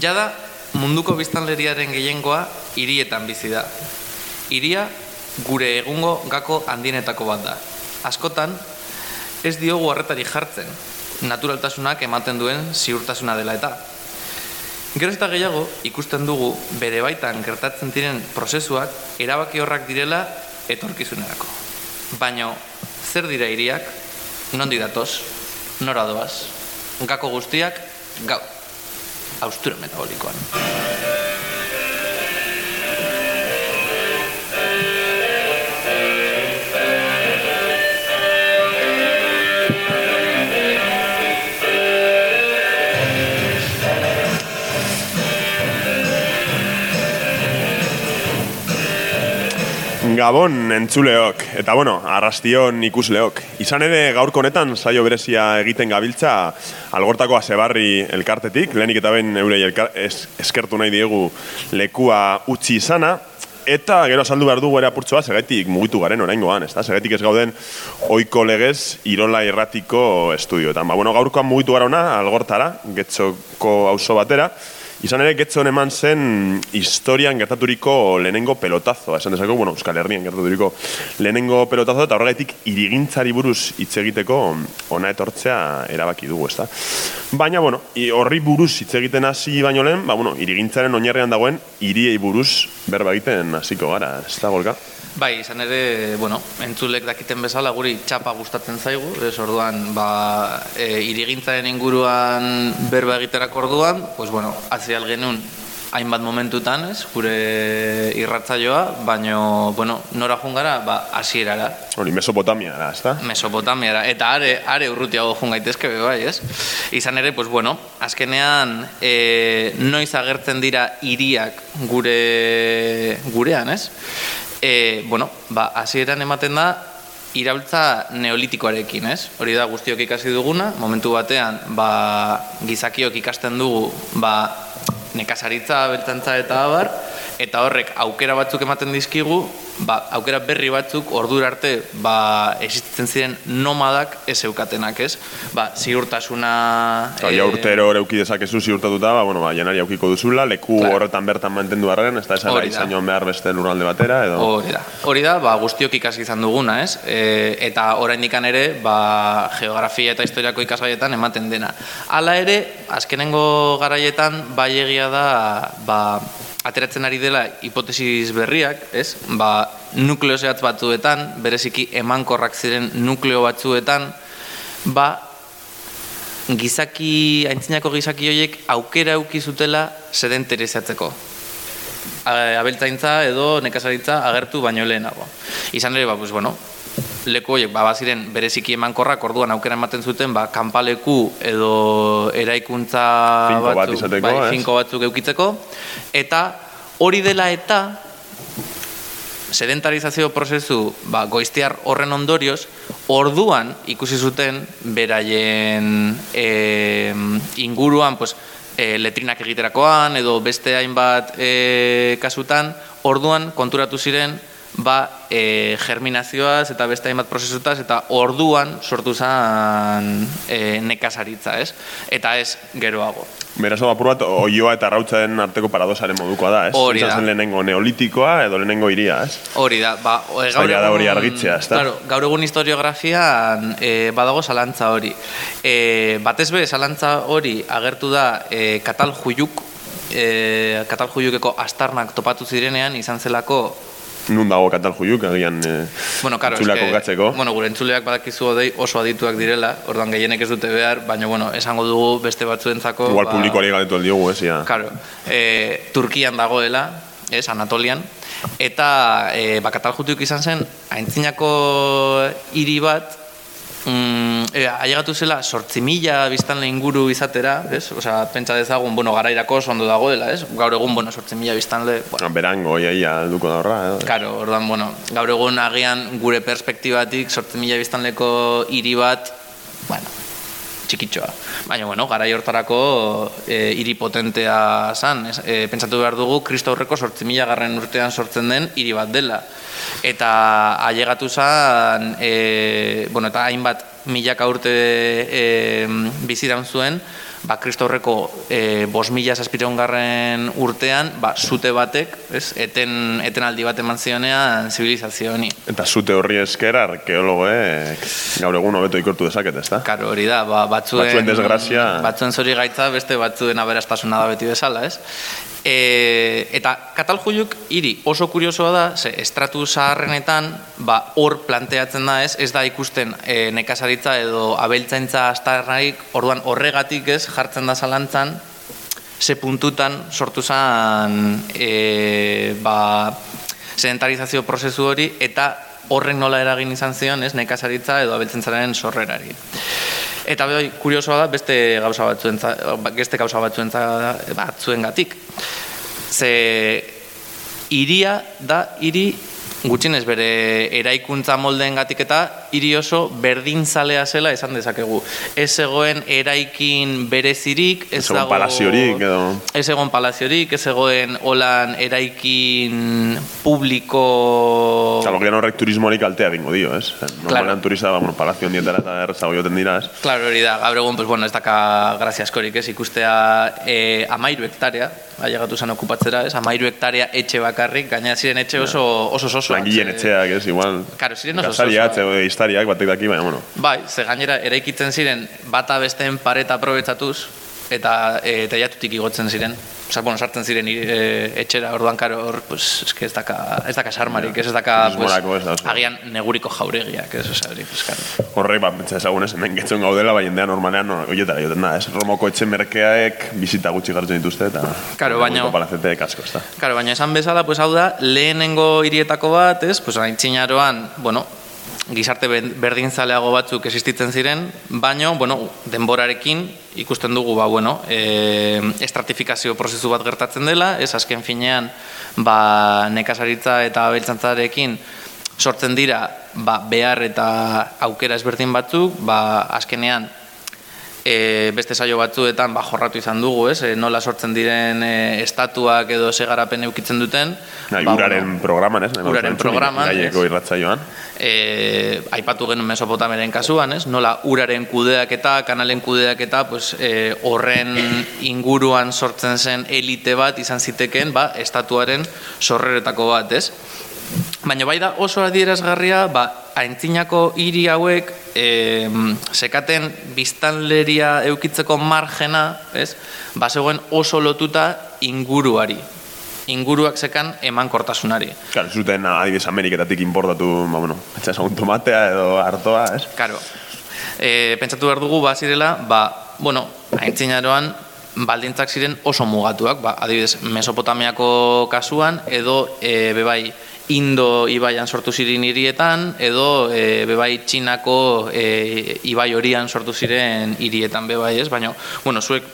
Jada, munduko biztanleriaren gehiengoa hirietan bizi da. Hiria gure egungo gako handienetako bat da. Askotan, ez diogu harretari jartzen, naturaltasunak ematen duen ziurtasuna dela eta. Gero eta gehiago ikusten dugu bere baitan gertatzen diren prozesuak erabaki horrak direla etorkizunerako. Baina, zer dira hiriak, nondi datoz, nora doaz, gako guztiak, gau, austura metabolikoan. Gabon entzuleok, eta bueno, arrastion ikusleok. Izan ere gaurko honetan saio berezia egiten gabiltza algortako asebarri elkartetik, lehenik eta ben eurei es, eskertu nahi diegu lekua utzi izana, eta gero saldu behar dugu ere apurtzoa segetik mugitu garen oraingoan, ezta? Segetik ez gauden oiko legez Irola Irratiko estudioetan. Ba, bueno, gaurkoan mugitu gara ona, algortara, getzoko auzo batera, Izan ere, getzon eman zen historian gertaturiko lehenengo pelotazo. Esan dezako, bueno, Euskal Herrian gertaturiko lehenengo pelotazo, eta horregatik irigintzari buruz hitz egiteko ona etortzea erabaki dugu, ezta? Baina, bueno, horri buruz hitz egiten hasi baino lehen, ba, bueno, irigintzaren oinarrean dagoen hiriei buruz berba egiten hasiko gara, ez da, Golka? Bai, izan ere, bueno, entzulek dakiten bezala guri txapa gustatzen zaigu, ez orduan, ba, e, irigintzaren inguruan berba egiterako orduan, pues bueno, hasi genuen hainbat momentutan, ez, gure irratzaioa, baino, bueno, nora joan gara, ba, hasierara, Hori, Mesopotamia, da, ez da? Mesopotamiara, eta are, are urrutiago joan gaitezke be bai, ez? Izan ere, pues bueno, azkenean e, noiz agertzen dira hiriak gure gurean, ez? E, bueno, ba, hasieran ematen da iraultza neolitikoarekin, ez? Hori da guztiok ikasi duguna, momentu batean, ba, gizakiok ikasten dugu, ba, nekazaritza, beltantza eta abar, eta horrek aukera batzuk ematen dizkigu, ba, aukera berri batzuk ordura arte ba, existitzen ziren nomadak ez eukatenak, ez? Ba, ziurtasuna... Eta eh, ja urtero euki dezakezu ziurtatuta, ba, bueno, ba, janari aukiko duzula, leku Claro. horretan bertan mantendu arren, ez da esan Hori izan joan behar beste lurralde batera, edo... Hori da, hori da, ba, guztiok ikasi izan duguna, ez? E, eta oraindik ere, ba, geografia eta historiako ikasgaietan ematen dena. Hala ere, azkenengo garaietan, bai egia da, ba, ateratzen ari dela hipotesis berriak, ez? Ba, nukleo zehatz batzuetan, bereziki emankorrak ziren nukleo batzuetan, ba, gizaki, aintzinako gizaki horiek aukera auki zutela sedentarizatzeko a- abeltzaintza edo nekazaritza agertu baino lehenago. Izan ere, ba, pues, bueno, leku horiek ba, baziren bereziki emankorrak orduan aukera ematen zuten ba, kanpaleku edo eraikuntza Finko bat batzuk, izateko, bai, finko batzuk eukitzeko eta hori dela eta sedentarizazio prozesu ba, goiztiar horren ondorioz, orduan ikusi zuten beraien e, inguruan pues, e, letrinak egiterakoan edo beste hainbat e, kasutan, orduan konturatu ziren ba, e, germinazioaz eta beste hainbat prozesutaz eta orduan sortu zen e, nekazaritza, ez? Eta ez geroago. Beraz, apur bat, oioa eta arrautzaren arteko paradosaren modukoa da, ez? Hori da. zen lehenengo neolitikoa edo lehenengo iria, ez? Hori da, ba, e, Zaila da hori argitzea, ezta? Claro, gaur egun historiografian e, badago zalantza hori. E, batez be, zalantza hori agertu da e, Katal Juyuk, e, Katal Juyukeko astarnak topatu zirenean, izan zelako Nun dago katal juiuk, agian e, Bueno, claro, eske, bueno, gure entzuleak badakizu odei oso adituak direla, orduan gehienek ez dute behar, baina bueno, esango dugu beste batzuentzako Igual ba, publikoari galdetu aldiogu, ez? Ja. Claro, e, Turkian dagoela, ez, Anatolian, eta e, jutuk izan zen, aintzinako hiri bat, mm, e, ailegatu zela sortzi mila biztanle inguru izatera, ez? Osea, pentsa dezagun, bueno, garairako oso ondo dagoela, ez? Gaur egun, bueno, sortzi mila biztanle, bueno, Berango, ia, ia, alduko da horra, edo? Karo, orduan, bueno, gaur egun agian gure perspektibatik sortzen mila biztanleko hiri bat, bueno, txikitxoa. Baina, bueno, garai hortarako e, hiri potentea zan. E, pentsatu behar dugu, kristo aurreko sortzen mila garren urtean sortzen den hiri bat dela. Eta ailegatu zan, e, bueno, eta hainbat milaka urte e, biziraun zuen, ba, kristaurreko e, bos mila garren urtean, ba, zute batek, ez, eten, eten aldi bat eman zionean zibilizazio honi. Eta zute horri esker arkeologoek gaur egun hobeto ikortu dezaket, ez da? Karo, hori da, ba, batzuen, batzuen desgrazia... Batzuen zori gaitza, beste batzuen aberastasuna da beti bezala, ez? E, eta Kataljuiuk hiri oso kuriosoa da, ze estratu zaharrenetan, ba, hor planteatzen da ez, ez da ikusten e, nekazaritza edo abeltzaintza astarraik, orduan horregatik ez, jartzen da zalantzan, ze puntutan sortu zen e, ba, sedentarizazio prozesu hori, eta horren nola eragin izan zion, ez, nekazaritza edo abeltzaintzaren sorrerari. Eta bai, kuriosoa da beste gauza batzuen beste gauza batzuen batzuen gatik. Ze iria da hiri gutxinez bere eraikuntza moldeen gatik eta hiri oso berdin zalea zela esan dezakegu. Ez egoen eraikin berezirik, ez, ez egon palaziorik edo... Ez egon palaziorik, ez egoen holan eraikin publiko... Claro, que horrek turismorik altea bingo dio, ez? Normalean claro. turista, ba, bueno, palazio ondietara eta errezago joten dira, ez? Claro, hori da, gaur egun, pues, bueno, ez daka grazia askorik, ez? Ikustea eh, amairu hektarea, ailegatu zen okupatzera, ez? Amairu hektarea etxe bakarrik, gaina ziren etxe oso oso oso. Langileen etxeak, ez? Igual. Claro, ziren oso oso historiak batek daki, baina, bueno. Bai, ze gainera, eraikitzen ziren, bata besteen pareta aprobetsatuz, eta e, teiatutik igotzen ziren. Osa, bueno, sartzen ziren e, etxera, orduan karo, hor, pues, eske ez daka, ez daka sarmarik, ez daka, pues, agian neguriko jauregiak, ez, osa, hori, pues, karo. Horrek, ba, pentsa ezagun ez, hemen getzen gaudela, bai jendean normalean, no, oietara joten da, ez, romoko etxe merkeaek bizita gutxi gartzen dituzte, eta... Karo, baina... Palazete kasko, ez da. Karo, baina esan bezala, pues, hau da, lehenengo hirietako bat, ez, pues, aintzinaroan, bueno, gizarte berdinzaleago batzuk existitzen ziren, baino, bueno, denborarekin ikusten dugu, ba, bueno, e, estratifikazio prozesu bat gertatzen dela, ez azken finean, ba, nekazaritza eta beltzantzarekin sortzen dira, ba, behar eta aukera ezberdin batzuk, ba, azkenean, e, beste saio batzuetan ba, jorratu izan dugu, ez? E, nola sortzen diren e, estatuak edo segarapen eukitzen duten. Na, ba, uraren bueno, programan, ez? Uraren programan, ez? irratzaioan. E, aipatu genuen mesopotameren kasuan, ez? Nola uraren kudeak eta kanalen kudeak eta pues, e, horren inguruan sortzen zen elite bat izan ziteken ba, estatuaren sorreretako bat, ez? Baina bai da oso adierazgarria, ba, aintzinako hiri hauek e, sekaten biztanleria eukitzeko margena, ez? Ba, zegoen oso lotuta inguruari. Inguruak sekan eman kortasunari. Claro, zuten adibes Ameriketatik importatu, ba, bueno, etxas un tomatea edo hartoa, ez? Claro. E, pentsatu behar dugu, ba, zirela, ba, bueno, aintzinaroan, baldintzak ziren oso mugatuak, ba, adibidez, Mesopotamiako kasuan, edo e, bebai, Indo ibaian sortu ziren hirietan edo e, bebai Txinako e, ibai horian sortu ziren hirietan bebai, ez? Baina, bueno, zuek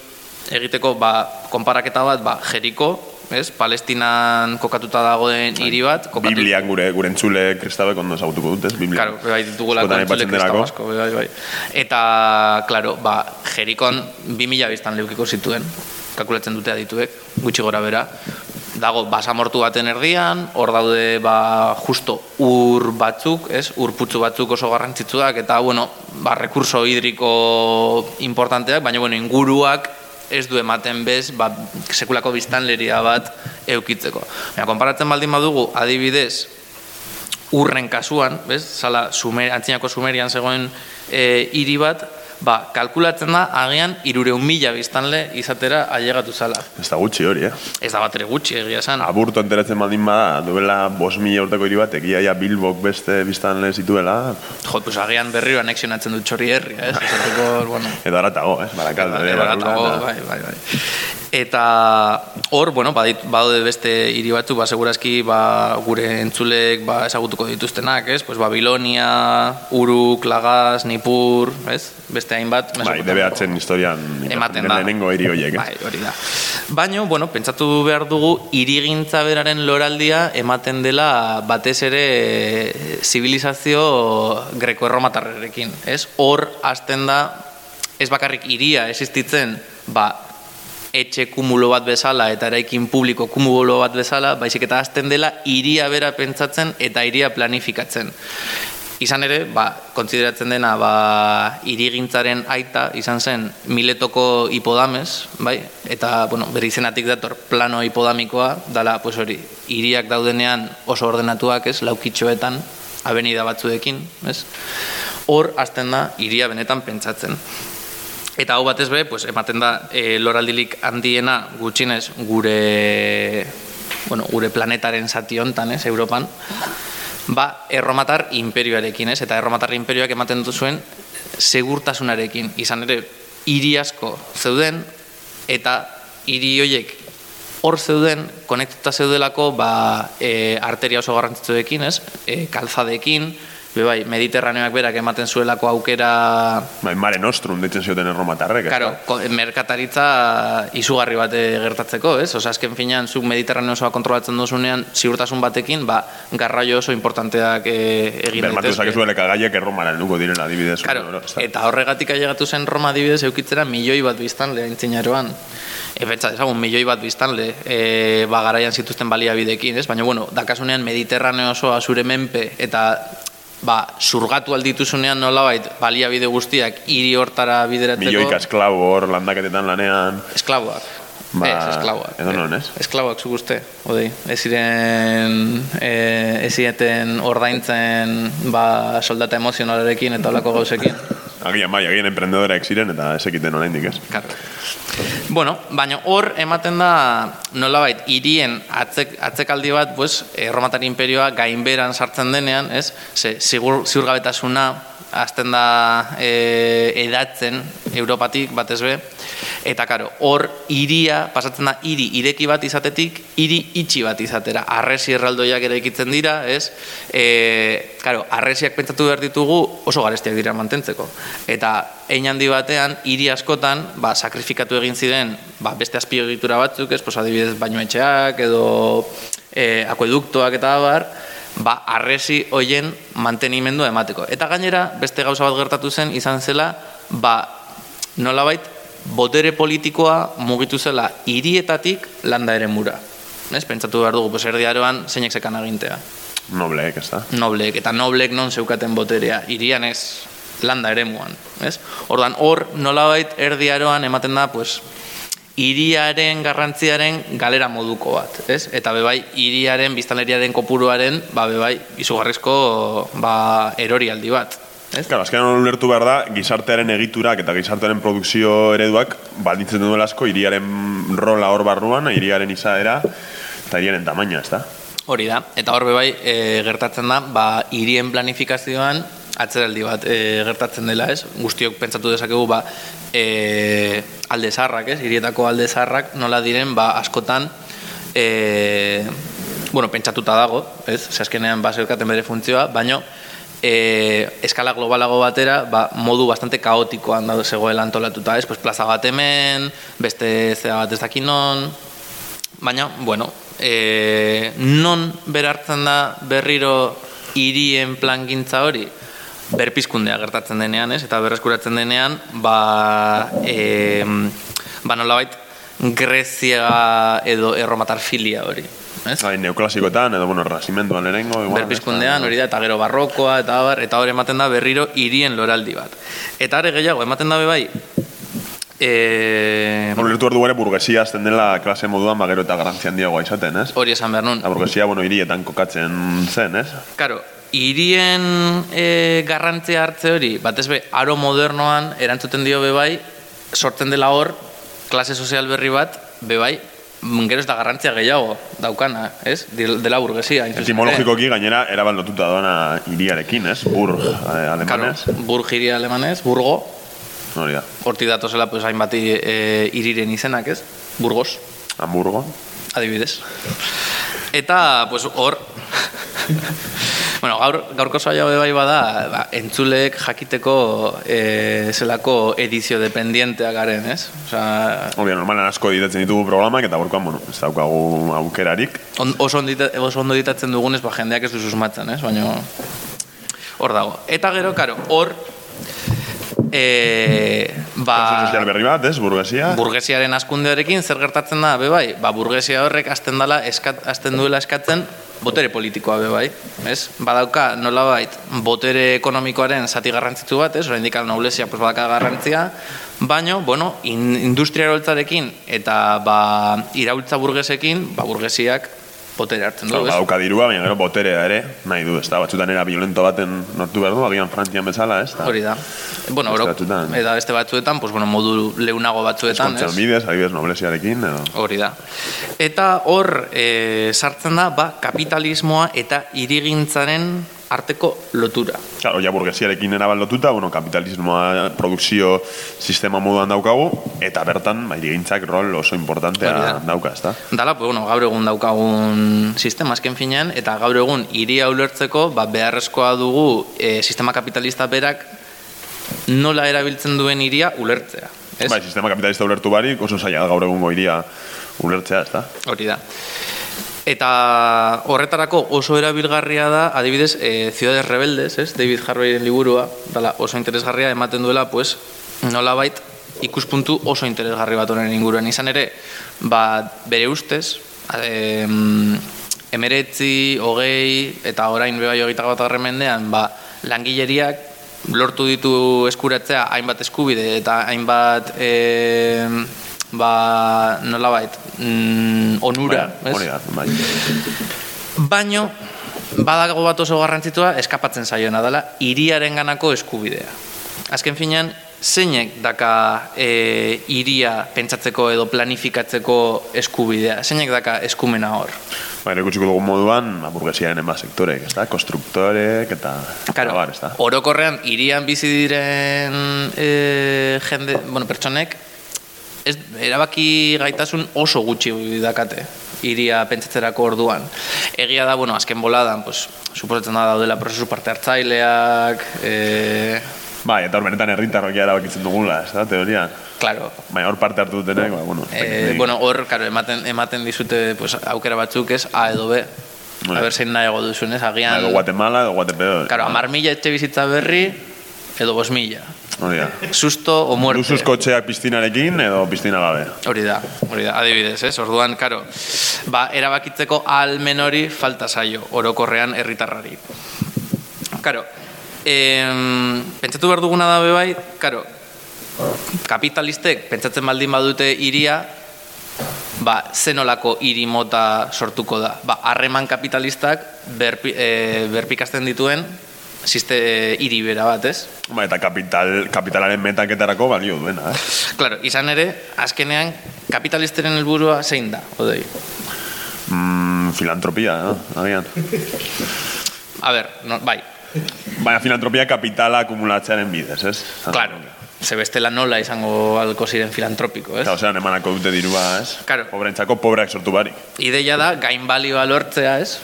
egiteko ba, konparaketa bat, ba, Jeriko, ez? Palestinan kokatuta dagoen hiri bat, kokatu... Biblian gure gure entzule kristabek ondo ezagutuko dut, ez? Biblia. Claro, bebai ditugula entzule kristabasko, bebai, bai. Eta, claro, ba, Jerikon 2000 biztan leukiko zituen, kalkulatzen dute adituek, gutxi gora bera, dago basamortu baten erdian, hor daude ba, justo ur batzuk, ez? ur putzu batzuk oso garrantzitsuak, eta bueno, ba, rekurso hidriko importanteak, baina bueno, inguruak ez du ematen bez, ba, sekulako biztanleria bat eukitzeko. Baina, konparatzen baldin badugu, adibidez, urren kasuan, bez? Zala, sumer, antzinako sumerian zegoen e, hiri bat, ba, kalkulatzen da, agian, irureun mila biztanle izatera ailegatu zala. Ez da gutxi hori, eh? Ez da bat gutxi, egia esan. Aburto enteratzen baldin bada, duela bos mila urteko hiri bat, egia ja bilbok beste biztanle zituela. Jo, pues agian berri anexionatzen dut txori herri, eh? bueno. Edo aratago, eh? Barakalda. Edo aratago, bai, bai, bai. Eta hor, bueno, badaude beste hiri batzu, ba, segurazki ba, gure entzulek ba, ezagutuko dituztenak, ez? Pues Babilonia, Uruk, Lagaz, Nipur, ez? Beste hainbat. Bai, debe atzen historian ematen da. Lehenengo hiri horiek, Bai, hori da. Baina, bueno, pentsatu behar dugu, irigintza beraren loraldia ematen dela batez ere zibilizazio greko-erromatarrerekin, ez? Hor, hasten da, ez bakarrik iria existitzen, ba, etxe kumulo bat bezala eta eraikin publiko kumulo bat bezala, baizik eta azten dela iria bera pentsatzen eta iria planifikatzen. Izan ere, ba, konsideratzen dena, ba, irigintzaren aita izan zen miletoko hipodames, bai? Eta, bueno, bere izenatik dator plano hipodamikoa, dala, pues hori, iriak daudenean oso ordenatuak, ez, laukitxoetan, abenida batzuekin, ez? Hor, hasten da, iria benetan pentsatzen. Eta hau batez be, pues, ematen da, e, loraldilik handiena gutxinez gure, bueno, gure planetaren zati hontan, ez, Europan, ba, erromatar imperioarekin, ez? Eta erromatar imperioak ematen dut zuen segurtasunarekin, izan ere, hiri asko zeuden, eta hiri hoiek hor zeuden, konektuta zeudelako, ba, e, arteria oso garrantzitsuekin, ez? E, kalzadekin, Be bai, Mediterraneoak berak ematen zuelako aukera... Bai, mare nostrum, ditzen zioten erromatarrek. Claro, merkataritza izugarri bat gertatzeko, ez? Osa, azken finean, zuk Mediterraneo osoa kontrolatzen duzunean, ziurtasun batekin, ba, garraio oso importanteak e, egin daitezke. Bermatu zakezu eleka gaiek erromaren duko direla, adibidez. Claro, eta horregatik ailegatu zen Roma adibidez eukitzera milioi bat biztan lehen zinaroan. Ezagun, milioi bat biztanle e, ba, garaian zituzten baliabidekin, ez? Baina, bueno, dakasunean Mediterraneo osoa zure menpe eta ba, surgatu aldituzunean nolabait baliabide guztiak hiri hortara bideratzeko. Milioika esklabo hor landaketetan lanean. Esklaboak. Ba, ez, esklaboak. Edo non, ez? Esklaboak zu guzti, odei. Ez ziren, e, ez ziren ordaintzen ba, soldata emozionalarekin eta olako gauzekin. Agian bai, agian emprendedoreak ziren eta ez ekiten oraindik ez. Claro. Bueno, baina hor ematen da nolabait hirien atzek, atzekaldi bat, pues, Erromatar imperioa gainberan sartzen denean, ez? Ze sigur ziurgabetasuna azten da e, edatzen Europatik batez be. Eta karo, hor iria pasatzen da hiri ireki bat izatetik hiri itxi bat izatera. Arresi erraldoiak ere ikitzen dira ez? E, karo, arresiak pentsatu behar ditugu oso garestiak dira mantentzeko. Eta ein handi batean hiri askotan ba, sakrifikatu egin ziren ba, beste azpiogitura batzuk ez, pues, adibidez baino etxeak edo e, akueduktoak eta bar ba, arresi hoien mantenimendu emateko. Eta gainera, beste gauza bat gertatu zen, izan zela, ba, nolabait, botere politikoa mugitu zela hirietatik landa ere mura. Ez, pentsatu behar dugu, pues, erdiaroan zeinek zekan agintea. Nobleek, ez da? Nobleek, eta nobleek non zeukaten boterea, irian ez landa ere muan. Ez? Ordan, hor, nolabait, erdiaroan ematen da, pues, iriaren garrantziaren galera moduko bat, ez? Eta bebai, iriaren biztanleriaren kopuruaren, ba, bebai, izugarrizko ba, erori aldi bat. Ez? Claro, azkenan ulertu behar da, gizartearen egiturak eta gizartearen produkzio ereduak balditzen duela asko, iriaren rola hor barruan, iriaren izaera, eta iriaren tamaina, ez da? Hori da, eta hor bebai, e, gertatzen da, ba, irien planifikazioan, atzeraldi bat e, gertatzen dela, ez? Guztiok pentsatu dezakegu, ba, e, alde zarrak, ez? Irietako alde zarrak nola diren, ba, askotan e, bueno, pentsatuta dago, ez? Zaskenean ba, zeukaten bere funtzioa, baino e, eskala globalago batera, ba, modu bastante kaotikoan da zegoela antolatuta, ez? Pues plaza bat hemen, beste zea bat ez dakinon, baina, bueno, e, non berartzen da berriro irien plangintza hori? berpizkundea gertatzen denean, ez? Eta berreskuratzen denean, ba, e, ba nolabait, Grezia edo erromatar filia hori. Ez? Bai, neoklasikoetan, edo, bueno, rasimenduan erengo. Berpizkundean, hori da, eta gero barrokoa, eta bar, eta hori ematen da berriro irien loraldi bat. Eta are gehiago, ematen da bai, Eh, bueno, lertu erdu burgesia azten dela klase moduan bagero eta garantzian diagoa izaten, ez? Hori esan behar nun. La burgesia, bueno, hirietan kokatzen zen, ez? Karo, irien e, garrantzia hartze hori, batez be, aro modernoan erantzuten dio bebai, sortzen dela hor, klase sozial berri bat, bebai, gero ez da garrantzia gehiago daukana, ez? Dela burgesia. Etimologikoki gainera erabaldotuta doana iriarekin, ez? Burg eh, alemanez. Claro, burg iria alemanez, burgo. Hori da. Horti datozela, pues, hainbat e, iriren izenak, ez? Burgos. Hamburgo. Adibidez. Eta, pues, hor... Bueno, gaur, gaurko saia bai bada, ba, entzuleek jakiteko e, zelako edizio dependienteak garen, ez? Osa... Obvio, normalan asko editatzen ditugu programak, eta gaurkoan, bueno, ez daukagu aukerarik. On, oso, ondita, oso ondo editatzen dugunez, ba, jendeak ez du susmatzen, ez? Baina hor dago. Eta gero, karo, hor e, Ba... ba, berri bat, ez, burgesia. burgesiaren askundearekin zer gertatzen da, be bai, ba, burgesia horrek azten dela, eskat, azten duela eskatzen, botere politikoa be bai, ez? Badauka, nolabait, botere ekonomikoaren zati garrantzitu bat, ez? Oraindik noblesia pues badaka garrantzia, baino, bueno, in, industriaroltzarekin eta ba, iraultza burgesekin, ba, burgesiak botere hartzen du, Claro, ez? badauka dirua, baina gero boterea ere, nahi du, ez da, batzutan era violento baten nortu behar du, agian Frantzian bezala, ez da. Hori da. Bueno, oro, eta beste batzuetan, pues, bueno, modu leunago batzuetan, ez? bidez, adibidez, noblesiarekin, edo... Hori da. Eta hor e, sartzen da, ba, kapitalismoa eta irigintzaren arteko lotura. Claro, ja burgesiarekin erabat lotuta, bueno, kapitalismoa produkzio sistema moduan daukagu, eta bertan, ba, irigintzak rol oso importantea da. dauka, ez da? Dala, pues, bueno, gaur egun daukagun sistema azken finean, eta gaur egun iria ulertzeko, ba, beharrezkoa dugu e, sistema kapitalista berak nola erabiltzen duen iria ulertzea. Ez? Bai, sistema kapitalista ulertu barik, oso zaila gaur egungo iria ulertzea, ez da? Hori da. Eta horretarako oso erabilgarria da, adibidez, e, Ciudades Rebeldes, ez? David Harveyren liburua, dala oso interesgarria ematen duela, pues, nolabait ikuspuntu oso interesgarri bat honen inguruan. Izan ere, ba, bere ustez, em, emeretzi, hogei, eta orain bebai hogeita bat mendean, ba, langileriak lortu ditu eskuratzea hainbat eskubide eta hainbat em, ba, nolabait, mm, onura, Bai, da, bai. Baino, badago bat oso garrantzitua eskapatzen zaiona dela, iriaren ganako eskubidea. Azken finean, zeinek daka e, iria pentsatzeko edo planifikatzeko eskubidea? Zeinek daka eskumena hor? Ba, erakutsiko dugun moduan, ba, burgesiaren enba sektorek, ez da? Konstruktorek eta... Claro, orokorrean irian bizi diren e, jende, bueno, pertsonek ez, erabaki gaitasun oso gutxi dakate iria pentsatzerako orduan. Egia da, bueno, azken boladan, pues, suposatzen da daudela prozesu parte hartzaileak, e, Bai, eta hor benetan herritarrok ja erabakitzen dugula, ez da, teorian. claro, Baina hor parte hartu dutenek, ba, bueno... e, bueno, hor, claro, ematen, ematen dizute pues, aukera batzuk ez A edo B. Bai. A ber zein nahiago duzun, ez? Agian, Edo Guatemala, edo Guatepedo. claro, amar mila etxe bizitza berri, edo bos mila. Hori da. Susto o muerte. Luzuzko txeak piztinarekin edo piztina gabe. Hori da, hori da, adibidez, ez? Orduan, karo, ba, erabakitzeko almen hori falta zaio, orokorrean herritarrari. Karo, em, pentsatu behar duguna da bai, karo, kapitalistek pentsatzen baldin badute iria, ba, zenolako hiri mota sortuko da. Ba, harreman kapitalistak berpi, e, berpikasten dituen ziste hiri bera bat, ez? Ba, eta kapital, kapitalaren metaketarako balio duena, eh? Claro, izan ere, azkenean, kapitalisteren helburua zein da, odei? Mm, filantropia, no? Agian. A ber, no, bai, Baina filantropia kapitala akumulatzearen bidez, ez? claro, ze bestela nola izango alko ziren filantropiko, ez? Eta, osean, emanako dute dirua, ez? Claro. Pobrentzako pobreak sortu barik. Ideia da, gainbalioa lortzea, ez?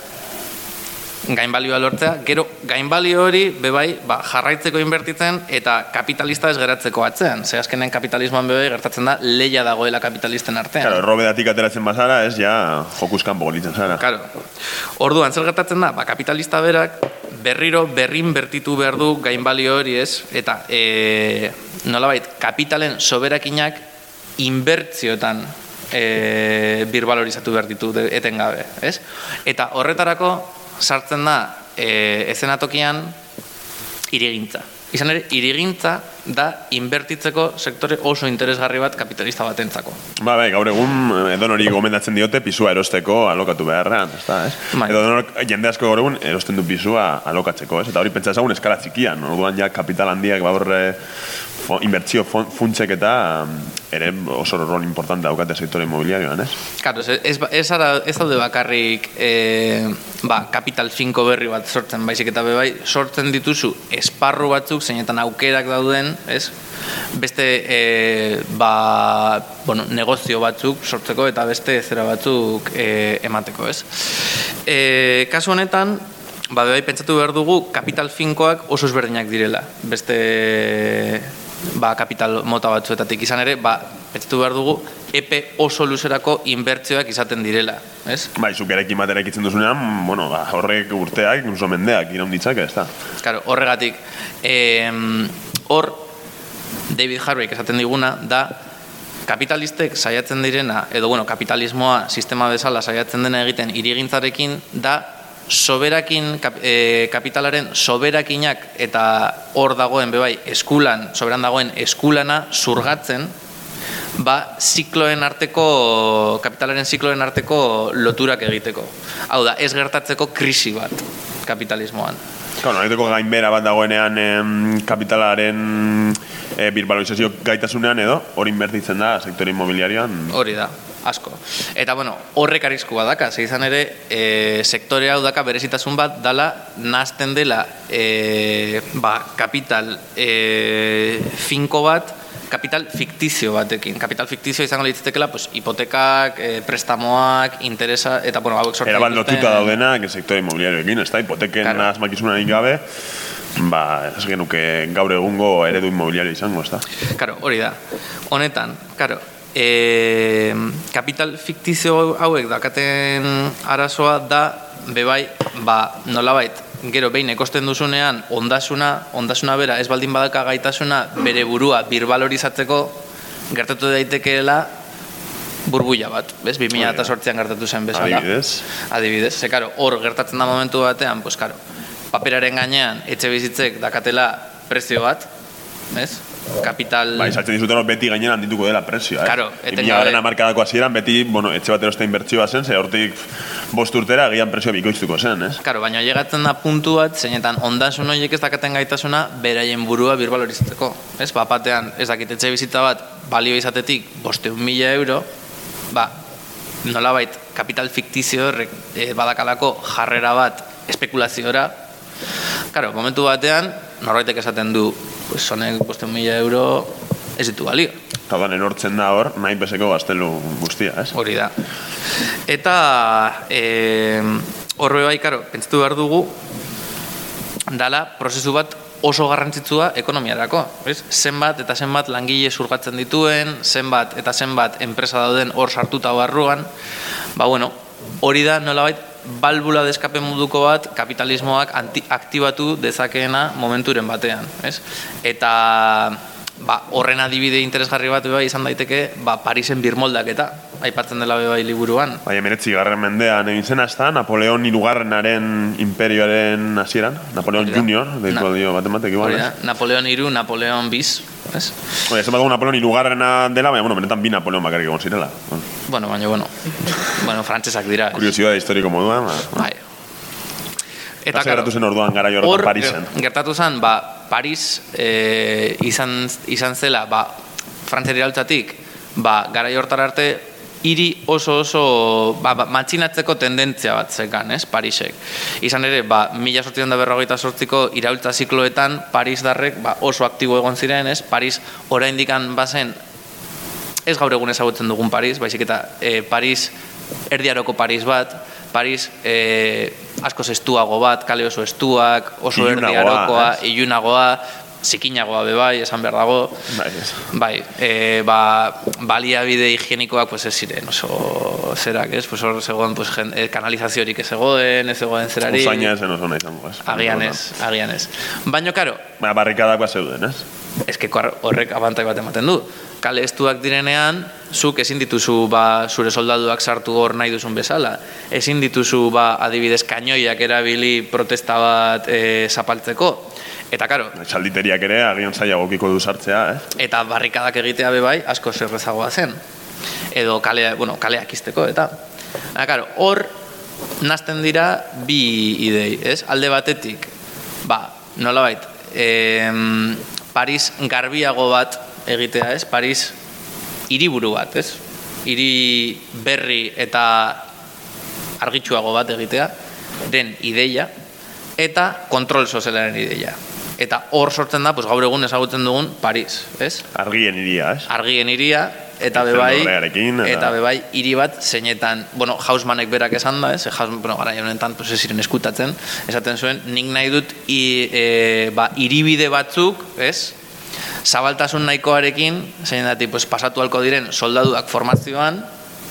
Gainbalioa lortzea, gero gainbalio hori, bebai, ba, jarraitzeko inbertitzen eta kapitalista ez geratzeko atzean. Ze azkenen kapitalismoan bebai gertatzen da, leia dagoela kapitalisten artean. Claro, errobedatik ateratzen bazara, ez, ja, jokuskan bogolitzen zara. Claro. Orduan, zer gertatzen da? Ba, kapitalista berak berriro berrin bertitu behar du gainbalio hori ez, eta e, nolabait, kapitalen soberakinak inbertzioetan e, birbalorizatu behar ditu etengabe, ez? Eta horretarako sartzen da e, ezenatokian irigintza. Izan ere, irigintza da inbertitzeko sektore oso interesgarri bat kapitalista batentzako. Ba, bai, gaur egun edonori gomendatzen diote pisua erosteko alokatu beharrean, ez da, ez? Bai. Edo donor, jende asko gaur egun erosten du pisua alokatzeko, ez? Eta hori pentsa ezagun eskala txikian, orduan ja kapital handiak ba horre fo, inbertsio funtsek eta mm, ere oso rol importante daukate sektore immobiliarioan, ez? Claro, ez, ez, ez, ara, ez daude bakarrik e, ba, kapital finko berri bat sortzen, baizik eta bebai, sortzen dituzu esparru batzuk, zeinetan aukerak dauden, ez? Beste e, ba, bueno, negozio batzuk sortzeko eta beste zera batzuk e, emateko, ez? E, kasu honetan, ba, bebai, pentsatu behar dugu kapital finkoak oso ezberdinak direla. Beste ba, kapital mota batzuetatik izan ere, ba, pentsatu behar dugu epe oso luzerako inbertzioak izaten direla, ez? Bai, zuk erekin bat erekitzen duzunean, bueno, ba, horrek urteak, incluso mendeak iraun ditzake, ez da? Claro, horregatik, em, hor David Harvey esaten diguna da kapitalistek saiatzen direna edo bueno, kapitalismoa sistema bezala saiatzen dena egiten irigintzarekin da soberakin kap, e, kapitalaren soberakinak eta hor dagoen bebai eskulan, soberan dagoen eskulana zurgatzen ba, zikloen arteko, kapitalaren zikloen arteko loturak egiteko. Hau da, ez gertatzeko krisi bat kapitalismoan. Claro, gainbera bat dagoenean em, kapitalaren e, birbalorizazio gaitasunean edo, hori inbertitzen da sektore immobiliarioan. Hori da, asko. Eta bueno, horrek arriskua daka, ze izan ere, e, sektore hau daka berezitasun bat dala nazten dela e, ba, kapital e, finko bat, kapital fiktizio batekin. Kapital fiktizio izango litzatekeela, pues, hipotekak, e, prestamoak, interesa, eta bueno, hauek sortzen Erabat lotuta daudenak sektore immobiliarioekin, ez da, hipoteken Claro. claro. asmakizunarik gabe, ba, ez genuke gaur egungo eredu immobiliario izango, ez da. Karo, hori da. Honetan, karo, e, kapital fiktizio hauek dakaten arazoa da, bebai, ba, nolabait, gero behin ekosten duzunean ondasuna, ondasuna bera ez baldin badaka gaitasuna bere burua birbalorizatzeko gertatu daitekeela burbuila bat, bez? 2008an gertatu zen bezala. Adibidez. Adibidez, ze karo, hor gertatzen da momentu batean, pues karo, paperaren gainean etxe bizitzek dakatela prezio bat, ez? Kapital... Bai, saltzen dizuten beti gainean handituko dela presioa, eh? Claro, etengabe. etengabe. Garen amarkadako hasieran beti, bueno, etxe bat eroste inbertsioa zen, ze hortik bost urtera agian presioa bikoiztuko zen, ez? Karo, baina llegatzen da puntu bat, zeinetan ondasun horiek ez dakaten gaitasuna beraien burua birbalorizatzeko. Ez, bapatean, ez dakit etxe bizita bat balio izatetik bosteun mila euro, ba, nolabait, kapital fiktizio horrek e, badakalako jarrera bat espekulaziora, Karo, momentu batean, norbaitek esaten du, pues, honek bosteun mila euro ez ditu balio. Eta erortzen da hor, nahi peseko gaztelu guztia, ez? Hori da. Eta e, horre bai, karo, pentsatu behar dugu, dala prozesu bat oso garrantzitsua ekonomiarako. Ez? Zenbat eta zenbat langile zurgatzen dituen, zenbat eta zenbat enpresa dauden hor sartuta barruan, ba bueno, hori da nolabait balbula deskape moduko bat kapitalismoak anti, aktibatu dezakeena momenturen batean, ez? Eta ba, horren adibide interesgarri bat bai izan daiteke ba, Parisen birmoldaketa, aipatzen dela bai liburuan. Bai, emeretzi garren mendean egin zen hasta, Napoleon irugarrenaren imperioaren hasieran, Napoleon Hori da. Junior, deitu Na- dio bat ematek igual, ez? Napoleon iru, Napoleon bis, ez? Oye, ez bat Napoleon irugarrena dela, baina, bueno, benetan bi Napoleon bakarrik egon zirela. Bueno, baina, bueno, bueno, frantsesak dira. ez? Kuriosidade historiko moduan, ba, Bai. Eta claro, gertatu zen orduan gara hor horretan Parisen. ger- gertatu zen, ba, Paris e, izan, izan zela, ba, Frantziari altzatik, ba, gara hortara arte, hiri oso oso ba, ba, matxinatzeko tendentzia bat zekan, ez, Parisek. Izan ere, ba, mila sortzion da berrogeita sortziko iraultza zikloetan, Paris darrek ba, oso aktibo egon ziren, ez, Paris oraindikan bazen ez gaur egun ezagutzen dugun Paris, baizik eta e, Paris erdiaroko Paris bat, Paris e, asko estuago bat, kale oso estuak, oso erdiarokoa, ilunagoa, zikinagoa be bai, esan behar dago. Bai, ez. Bai, e, ba, baliabide higienikoak pues ez ziren, oso zerak, ez? Pues hor zegoen pues, jen, e, kanalizaziorik ez zegoen, ez zegoen zerari. Usaina ezen oso nahi zango, ez? Agian ez, agian ez. Baina, karo, Baina barrikadak bat zeuden, ez? Eske horrek abantai bat ematen du. Kale estuak direnean, zuk ezin dituzu ba, zure soldaduak sartu hor nahi duzun bezala. Ezin dituzu ba, adibidez kainoiak erabili protesta bat e, zapaltzeko. Eta karo, Txalditeriak ere, agian zaila gokiko du sartzea, ez? eta barrikadak egitea be bai asko zerrezagoa zen. Edo kalea, bueno, kaleak izteko, eta. Baina, karo, hor nazten dira bi idei, ez? Alde batetik, ba, nolabait, em, Paris garbiago bat egitea, ez? Paris hiriburu bat, ez? Hiri berri eta argitsuago bat egitea, den ideia, eta kontrol sozialaren ideia. Eta hor sortzen da, pues, gaur egun ezagutzen dugun Paris, ez? Argien iria, ez? Argien iria, eta bebai, eta- bebai, hiri bat zeinetan, bueno, Hausmanek berak esan da, ez? Haus, bueno, gara honetan, pues, ziren eskutatzen, esaten zuen, nik nahi dut, i, e, ba, iribide batzuk, ez? Zabaltasun nahikoarekin, zeinetan, pues, pasatu halko diren soldaduak formazioan,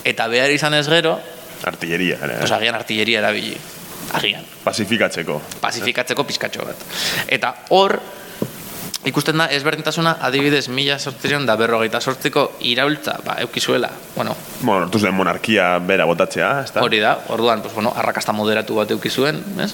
eta behar izan ez gero, Artilleria, ere. pues, agian artilleria erabili. Agian Pasifikatzeko. pasifikatzeko pizkatxo bat. Eta hor, ikusten da ezberdintasuna adibidez mila sortzireun da berrogeita sortziko iraultza, ba, eukizuela, bueno, Bueno, lortu zuen monarkia bera botatzea, ez da? hori da, orduan, pues, bueno, arrakasta moderatu bat eukizuen, ez?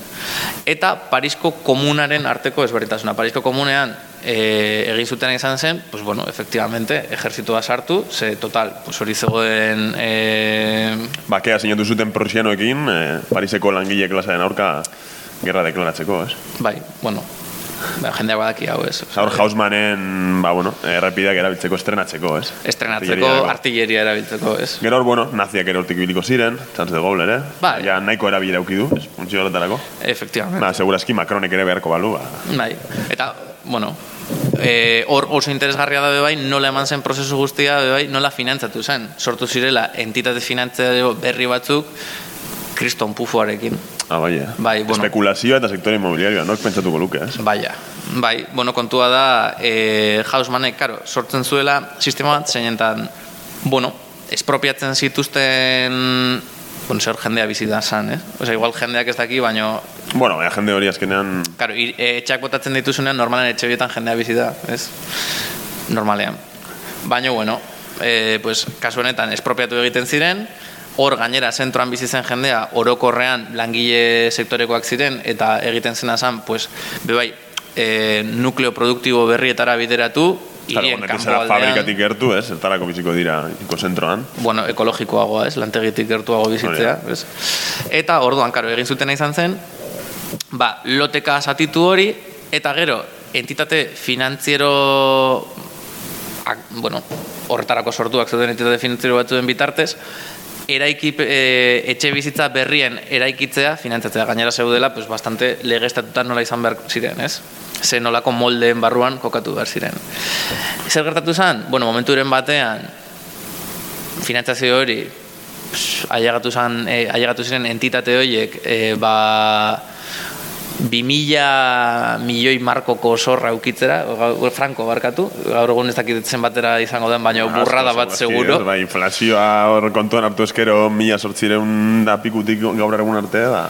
Eta Parisko komunaren arteko ezberdintasuna. Parisko komunean e, egin zuten izan zen, pues, bueno, efectivamente, ejertzitoa sartu, ze total, pues, hori zegoen... E, Bakea sinatu zuten prosianoekin, eh, Pariseko langile klasaren aurka gerra deklaratzeko, ez? bai, bueno, ba, jendeak badaki hau, ez? Hor Hausmanen, ba, bueno, errepideak erabiltzeko estrenatzeko, ez? Estrenatzeko, artilleria erabiltzeko, ez? Gero hor, bueno, naziak ere hortik ibiliko ziren, Charles de Gaulle ere. Bai. Ja, nahiko erabili dauki du, ez? Funtzio horretarako. Efectivamente. Ba, segurazki Macronek ere beharko balu, ba. Bai, eta, bueno, e, hor oso interesgarria da bai, nola eman zen prozesu guztia bai, nola finantzatu zen. Sortu zirela entitate finantzario berri batzuk kriston pufuarekin. Ah, bai, eh? Bai, bueno. Espekulazioa eta sektore immobiliarioa, nork pentsatuko luke, ez? Baia, bai, bueno, kontua da, e, Hausmanek, karo, sortzen zuela sistema bat, zeinetan, bueno, espropiatzen zituzten, bueno, zer jendea bizi da zan, eh? Osa, igual jendeak ez daki, baino, Bueno, baina jende hori azkenean... Claro, ir, e, etxeak botatzen dituzunean normalen etxe horietan jendea bizi da, ez? Normalean. Baina, bueno, e, pues, kasu honetan espropiatu egiten ziren, hor gainera zentroan bizi zen jendea orokorrean langile sektorekoak ziren eta egiten zena zen, pues, bebai, e, nukleo produktibo berrietara bideratu, irien kanpoaldean, fabrikatik gertu, ez? Zertarako biziko dira ikozentroan. bueno, ekologikoagoa, ez, lantegitik gertuago bizitzea, ez? Eta orduan, karo, egin zutena izan zen, ba, loteka zatitu hori, eta gero, entitate finantziero, ak, bueno, horretarako sortuak zuten entitate finantziero batzuen bitartez, eraiki, e, etxe bizitza berrien eraikitzea, finantzatzea gainera zeudela, pues bastante legestatuta nola izan behar ziren, ez? Ze nolako moldeen barruan kokatu behar ziren. Zer gertatu zen? Bueno, momenturen batean, finantzazio hori pss, ailegatu, zan, e, ailegatu ziren entitate horiek e, ba, 2000 milioi markoko zorra ukitzera, franko barkatu, gaur egun ez dakitetzen batera izango den, baina burrada bat seguro. Bai, inflazioa hor kontuan hartu eskero mila sortzireun da pikutik gaur egun arte, da.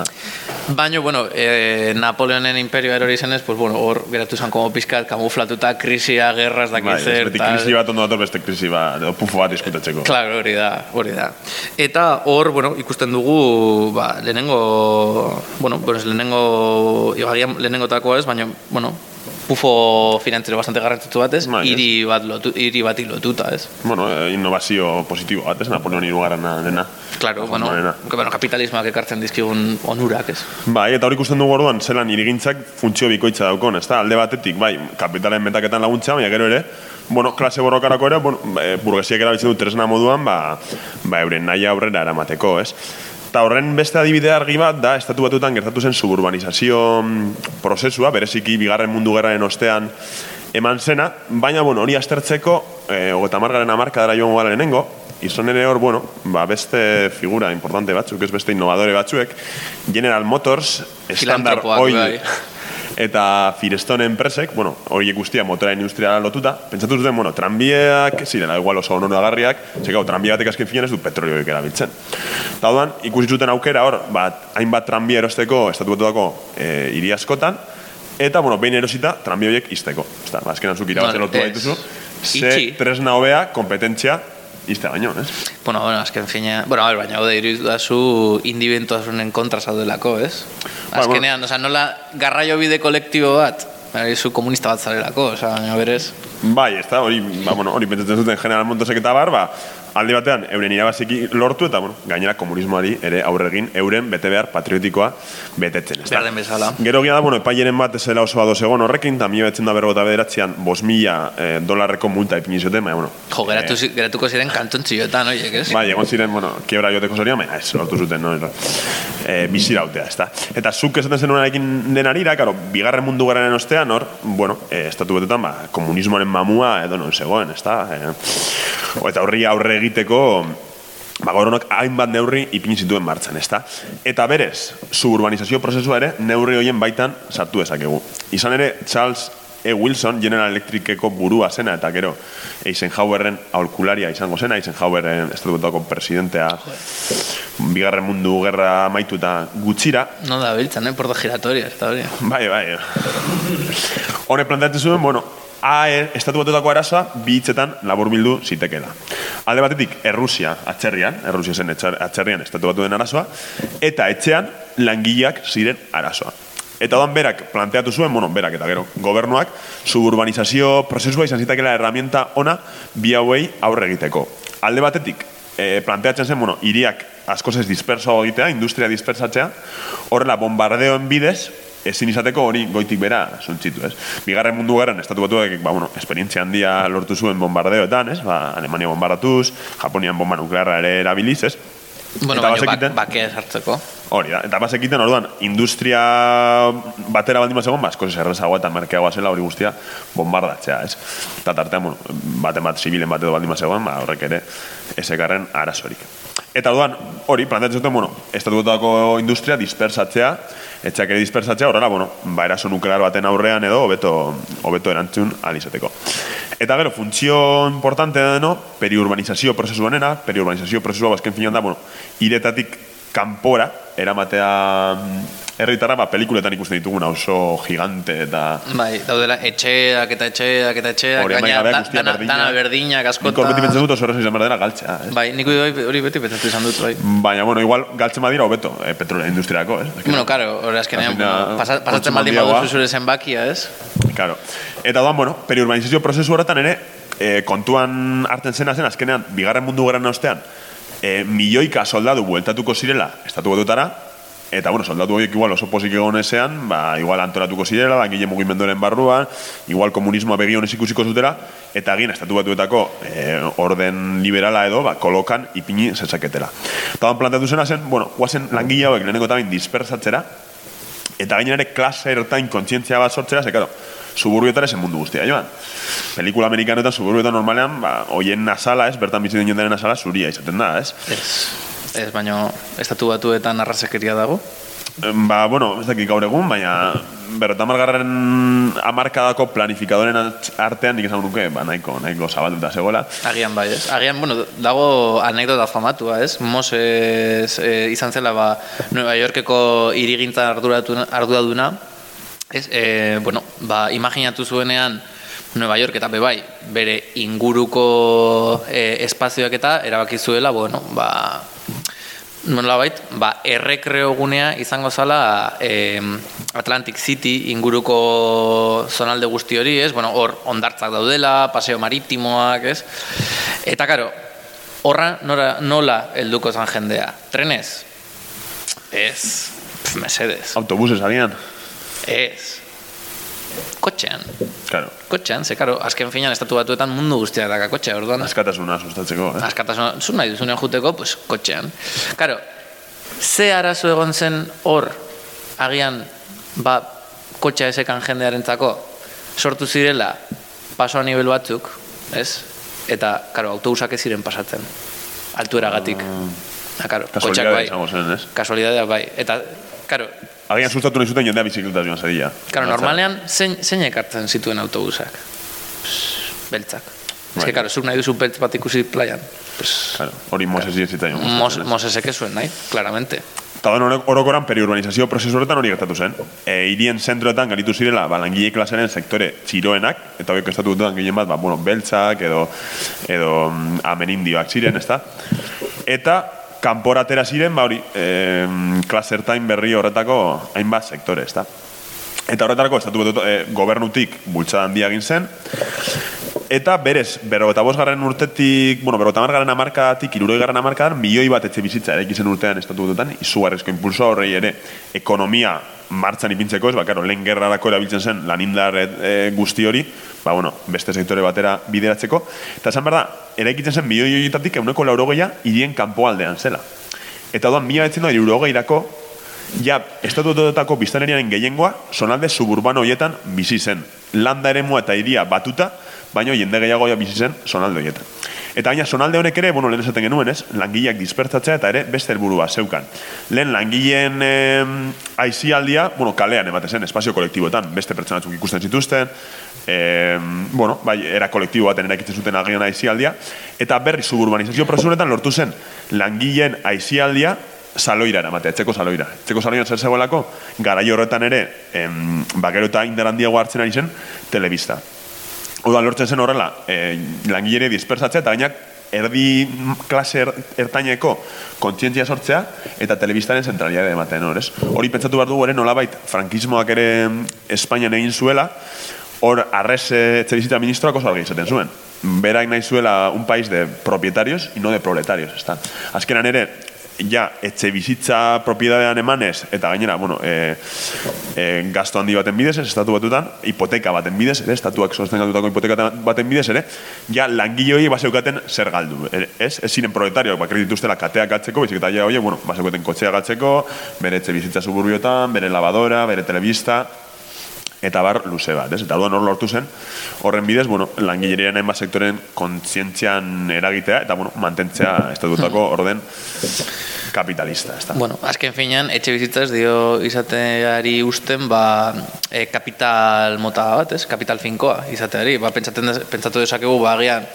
Baina, bueno, e, Napoleonen imperioa erori zenez, pues, bueno, hor geratu zen como pizkat, kamuflatuta, krisia, gerra, ez dakit Bai, zer, tal. krisi bat ondo dator beste krisi bat, pufo bat diskutatzeko. Claro, hori da, hori da. Eta hor, bueno, ikusten dugu, ba, lehenengo, bueno, pues lehenengo, agian lehenengotakoa ez, baina, bueno, pufo finantzero bastante garrantzitsu bat ez, Bai, ez. hiri bat lotu, hiri bati lotuta ez. Bueno, eh, innovazio positibo bat, ez? Napoleon irugarrena dena. Claro, bueno, que, bueno, kapitalismoak ekartzen dizkigun onurak ez. Bai, eta hori ikusten dugu orduan, zelan irigintzak funtzio bikoitza daukon, ez da? Alde batetik, bai, kapitalen metaketan laguntza, baina gero ere, bueno, klase borrokarako ere, bueno, e, burgesiak erabiltzen du tresna moduan, ba, ba euren nahi aurrera eramateko, ez? Eta horren beste adibide argi bat da, estatu batutan gertatu zen suburbanizazio mm, prozesua, bereziki bigarren mundu gerraren ostean eman zena, baina, bueno, hori aztertzeko, e, hogeta margaren amarkadara joan gara lehenengo, izan ere hor, bueno, ba, beste figura importante batzuk, ez beste innovadore batzuek, General Motors, Standard Oil, bai. Eta Firestone enpresek, bueno, horiek guztia motora industriala lotuta, pentsatu zuten, bueno, tranbiak, zirela igual oso onoragarriak, zekau, tranbia batek azken finean ez du petrolioik erabiltzen. Eta orduan, ikusi zuten aukera hor, bat, hainbat tranbia erosteko, estatu batutako e, hiri askotan, eta, bueno, behin erosita, tranbia horiek izteko. Eta, ba, azkenan zuk irabatzen lotu baituzu, ze tresna hobea, kompetentzia, izte baino, ez? Bueno, bueno, azken fina... Bueno, a ver, baina hode irudazu indibentoasunen kontra zaudelako, ez? Bai, Azkenean, osea, nola garraio bide kolektibo bat, Baina, zu komunista bat zarelako, osea, baina berez... Bai, ez da, hori, ba, bueno, hori pentsatzen zuten General Motosek eta bar, ba, alde batean, euren irabaziki lortu eta, bueno, gainera komunismoari ere aurregin euren bete behar patriotikoa betetzen, ez. Behar den bezala. Gero gira da, bueno, epaileren bat ez zela oso ados egon horrekin, eta mila betzen da berrogota bederatzean, bos mila eh, dolarreko multa ipini zuten, baina, bueno. Jo, geratu, zi- geratuko ziren kantontxioetan, oiek, ez? Bai, egon ziren, bueno, kiebra joteko zorian, baina ez, lortu zuten, no? E, bizirautea, ez da. Eta zuk esaten zenuenarekin denarira, karo, bigarren mundu gararen ostean, hor, bueno, e, estatu betetan, ba, komunismoaren mamua edo non zegoen, ez da. E, eta horri aurre egiteko, ba, gaur honak hainbat neurri ipini zituen martxan, ez da. Eta berez, suburbanizazio prozesua ere, neurri horien baitan sartu dezakegu. Izan ere, Charles E. Wilson, General Electriceko burua zena, eta gero, Eisenhowerren aholkularia izango zena, Eisenhowerren estatutuako presidentea, bigarren mundu gerra amaitu eta gutxira, No da biltzen, eh? Porta giratoria, ez da hori. Bai, bai. Hone planteatzen zuen, bueno, AE, estatu batuetako arazoa, bi hitzetan labur bildu zitekela. Alde batetik, Errusia atxerrian, Errusia zen atxerrian estatu batuen arazoa, eta etxean langileak ziren arazoa. Eta odan berak planteatu zuen, bueno, berak eta gero, gobernuak, suburbanizazio prozesua izan zitekela herramienta ona bi hauei aurre egiteko. Alde batetik, e, planteatzen zen, bueno, iriak askoz ez disperso egitea, industria dispersatzea, horrela bombardeoen bidez, ezin izateko hori goitik bera suntzitu, ez? Bigarren mundu gerran, estatu batuak, ba, bueno, esperientzia handia lortu zuen bombardeoetan, ez? Ba, Alemania bombardatuz, Japonian bomba nuklearra ere erabiliz, ez? Bueno, Eta bak, bazekiten- bakea sartzeko. Hori da, eta bazekiten orduan, industria batera baldin bazegoen, ba, askoz errezagoa eta merkeagoa zela hori guztia bombardatzea, ez? Eta tartean, bueno, baten bat, zibilen bat edo baldin bazegoen, ba, horrek ere esekarren arazorik. Eta orduan, hori, planteatzen zuten, bueno, estatutako industria dispersatzea, etxeak ere dispersatzea, horrela, bueno, ba, eraso nuklear baten aurrean edo, hobeto, hobeto erantzun alizateko. Eta gero, funtzio importante deno, periurbanizazio prozesu honena, periurbanizazio prozesua bazken finan da, bueno, iretatik kanpora, eramatea herritarra, ba, pelikuletan ikusten dituguna oso gigante eta... Bai, daudela etxeak eta etxeak eta etxeak, gaina da- dana, berdinak. dana berdinak Nik hor beti askota. pentsatzen dut oso erreza izan behar dela galtzea, ez? Bai, nik hori beti pentsatu izan dut, bai. Baina, bueno, igual galtzen badira hobeto, eh, petrolea industriako, ez? Bueno, claro, hori azkenean, bueno, pasa- pasatzen baldin handiagoa. baduzu zure zenbakia, ez? Claro. Eta doan, bueno, periurbanizazio prozesu horretan ere, e, kontuan hartzen zena zen, azkenean, bigarren mundu gerran ostean, e, milioika soldadu bueltatuko zirela, estatu batutara, eta, bueno, soldatu horiek igual oso posik egon ezean, ba, igual antolatuko zirela, langile mugimenduaren barruan, igual komunismoa begionez ikusiko zutela, eta egin estatu batuetako e, orden liberala edo, ba, kolokan ipini zezaketela. Eta doan planteatu zena zen, bueno, guazen langile hauek lehenengo eta behin dispersatzera, Eta gainera ere klase ertain kontzientzia bat sortzera, ze, suburbiotara esen mundu guztia, joan. Pelikula amerikanoetan suburbioetan normalean, ba, oien nasala, ez, bertan bizi den jendaren nasala, zuria izaten da, ez? Ez, ez baino, estatu batuetan arrazekeria dago. Ba, bueno, ez dakit gaur egun, baina berreta margarren amarkadako planifikadoren art- artean nik esan nuke, ba, nahiko, nahiko zabalduta zegoela. Agian bai, ez? Agian, bueno, dago anekdota famatua, ez? Moses e, izan zela, ba, Nueva Yorkeko irigintzan arduratu- arduraduna, ez? E, bueno, ba, imaginatu zuenean, Nueva York eta bebai, bere inguruko e, espazioak eta erabaki zuela, bueno, ba, nolabait, ba, errekreo gunea izango zala e, Atlantic City inguruko zonalde guzti hori, ez? Bueno, hor ondartzak daudela, paseo maritimoak, ez? Eta, karo, horra nora, nola helduko zan jendea? Trenez? Ez. Pff, Mesedez. Autobuses agian, Ez. Kotxean. claro, Kotxean, ze, karo, azken finan estatu batuetan mundu guztiak daka kotxea, orduan. askatasuna sustatzeko, eh? askatasun zu nahi duzunean juteko, pues, kotxean. Karo, ze arazo egon zen hor, agian, ba, kotxea esekan jendearentzako, sortu zirela, paso a nivel batzuk, ez? Eta, karo, autobusak ez ziren pasatzen, altueragatik. Ah, karo, kotxeak Kasualidadea bai, izango zen, ez? kasualidadea bai. Eta, karo, Agian sustatu nahi zuten jendea bizikletaz joan zedila. Karo, normalean, zein, zein ekartzen zituen autobusak? Beltzak. Ez que, Bai. karo, zuk nahi duzu beltz bat ikusi playan. Pues, Claro, hori Moses zitzaion. Mos, Mosesek ez zuen, nahi, claramente. Eta da orokoran periurbanizazio prozesu horretan hori gertatu zen. E, irien zentroetan garitu zirela, ba, langile klaseren sektore txiroenak, eta horiek estatu dutuan gehien bat, ba, bueno, beltzak edo, edo mm, amenindioak ziren, ezta? Eta kanporatera ziren, ba, hori, e, klasertain berri horretako hainbat sektore, ezta? Eta horretarako estatu betu, e, gobernutik bultzada handia egin zen, Eta berez, berrogeta bosgarren urtetik, bueno, berrogeta margarren amarkadatik, iruroi garren amarkadan, milioi bat etxe bizitza ere zen urtean estatu dutan, izugarrezko impulso horrei ere ekonomia martzan ipintzeko, ez, ba, karo, lehen gerrarako erabiltzen zen lanindar e, e, guzti hori, ba, bueno, beste sektore batera bideratzeko. Eta esan behar da, eraikitzen zen milioi horietatik euneko laurogeia irien kanpoaldean zela. Eta doan, mila betzen da, irurogeirako, ja, estatuetako biztaneriaren gehiengoa, zonalde suburbano horietan bizi zen. Landa eremua eta iria batuta, baina jende gehiago ja bizi zen zonalde horietan. Eta baina zonalde honek ere, bueno, lehen esaten genuen, ez? Langileak dispertzatzea eta ere beste helburua zeukan. Lehen langileen eh, aizialdia, bueno, kalean ematen zen, espazio kolektiboetan, beste pertsona batzuk ikusten zituzten, eh, bueno, bai, era kolektibo baten eraikitzen zuten agian aizialdia, eta berri suburbanizazio prozesuretan lortu zen langileen aizialdia saloira eramatea, etxeko saloira. Etxeko saloira zer zegoelako, garai horretan ere, em, bakero eta indar handiago hartzen ari zen, telebista. Oda, lortzen zen horrela, e, langilere dispersatzea, eta gainak erdi klase er, ertaineko kontzientzia sortzea eta telebistaren zentralidade ematen, hor? Hori pentsatu behar dugu ere nolabait frankismoak ere Espainian egin zuela, hor arrez etxe bizita ministroak oso argi izaten zuen. Berak nahi zuela un país de propietarios y no de proletarios, ezta. Azkenan ere, ja, etxe bizitza propiedadean emanez, eta gainera, bueno, e, e, gasto handi baten bidez, estatu batutan, hipoteka baten bidez, ere, estatuak sostengatutako hipoteka baten bidez, ere, ja, langile hori baseukaten zer galdu, ere, ez? Ez ziren proletariok, bakar dituztela kateak gatzeko, bizik eta ja, oie, bueno, baseukaten kotxea gatzeko, bere etxe bizitza suburbiotan, bere lavadora, bere telebista, eta bar luze bat, ez? Eta duan hor lortu zen, horren bidez, bueno, langilerian hainbat sektoren kontzientzian eragitea, eta, bueno, mantentzea estatutako orden kapitalista, ez da. Bueno, azken finean, etxe bizitzaz dio izateari usten, ba, e, kapital mota bat, ez? Kapital finkoa izateari. Ba, pentsaten, pentsatu dezakegu, ba, agian,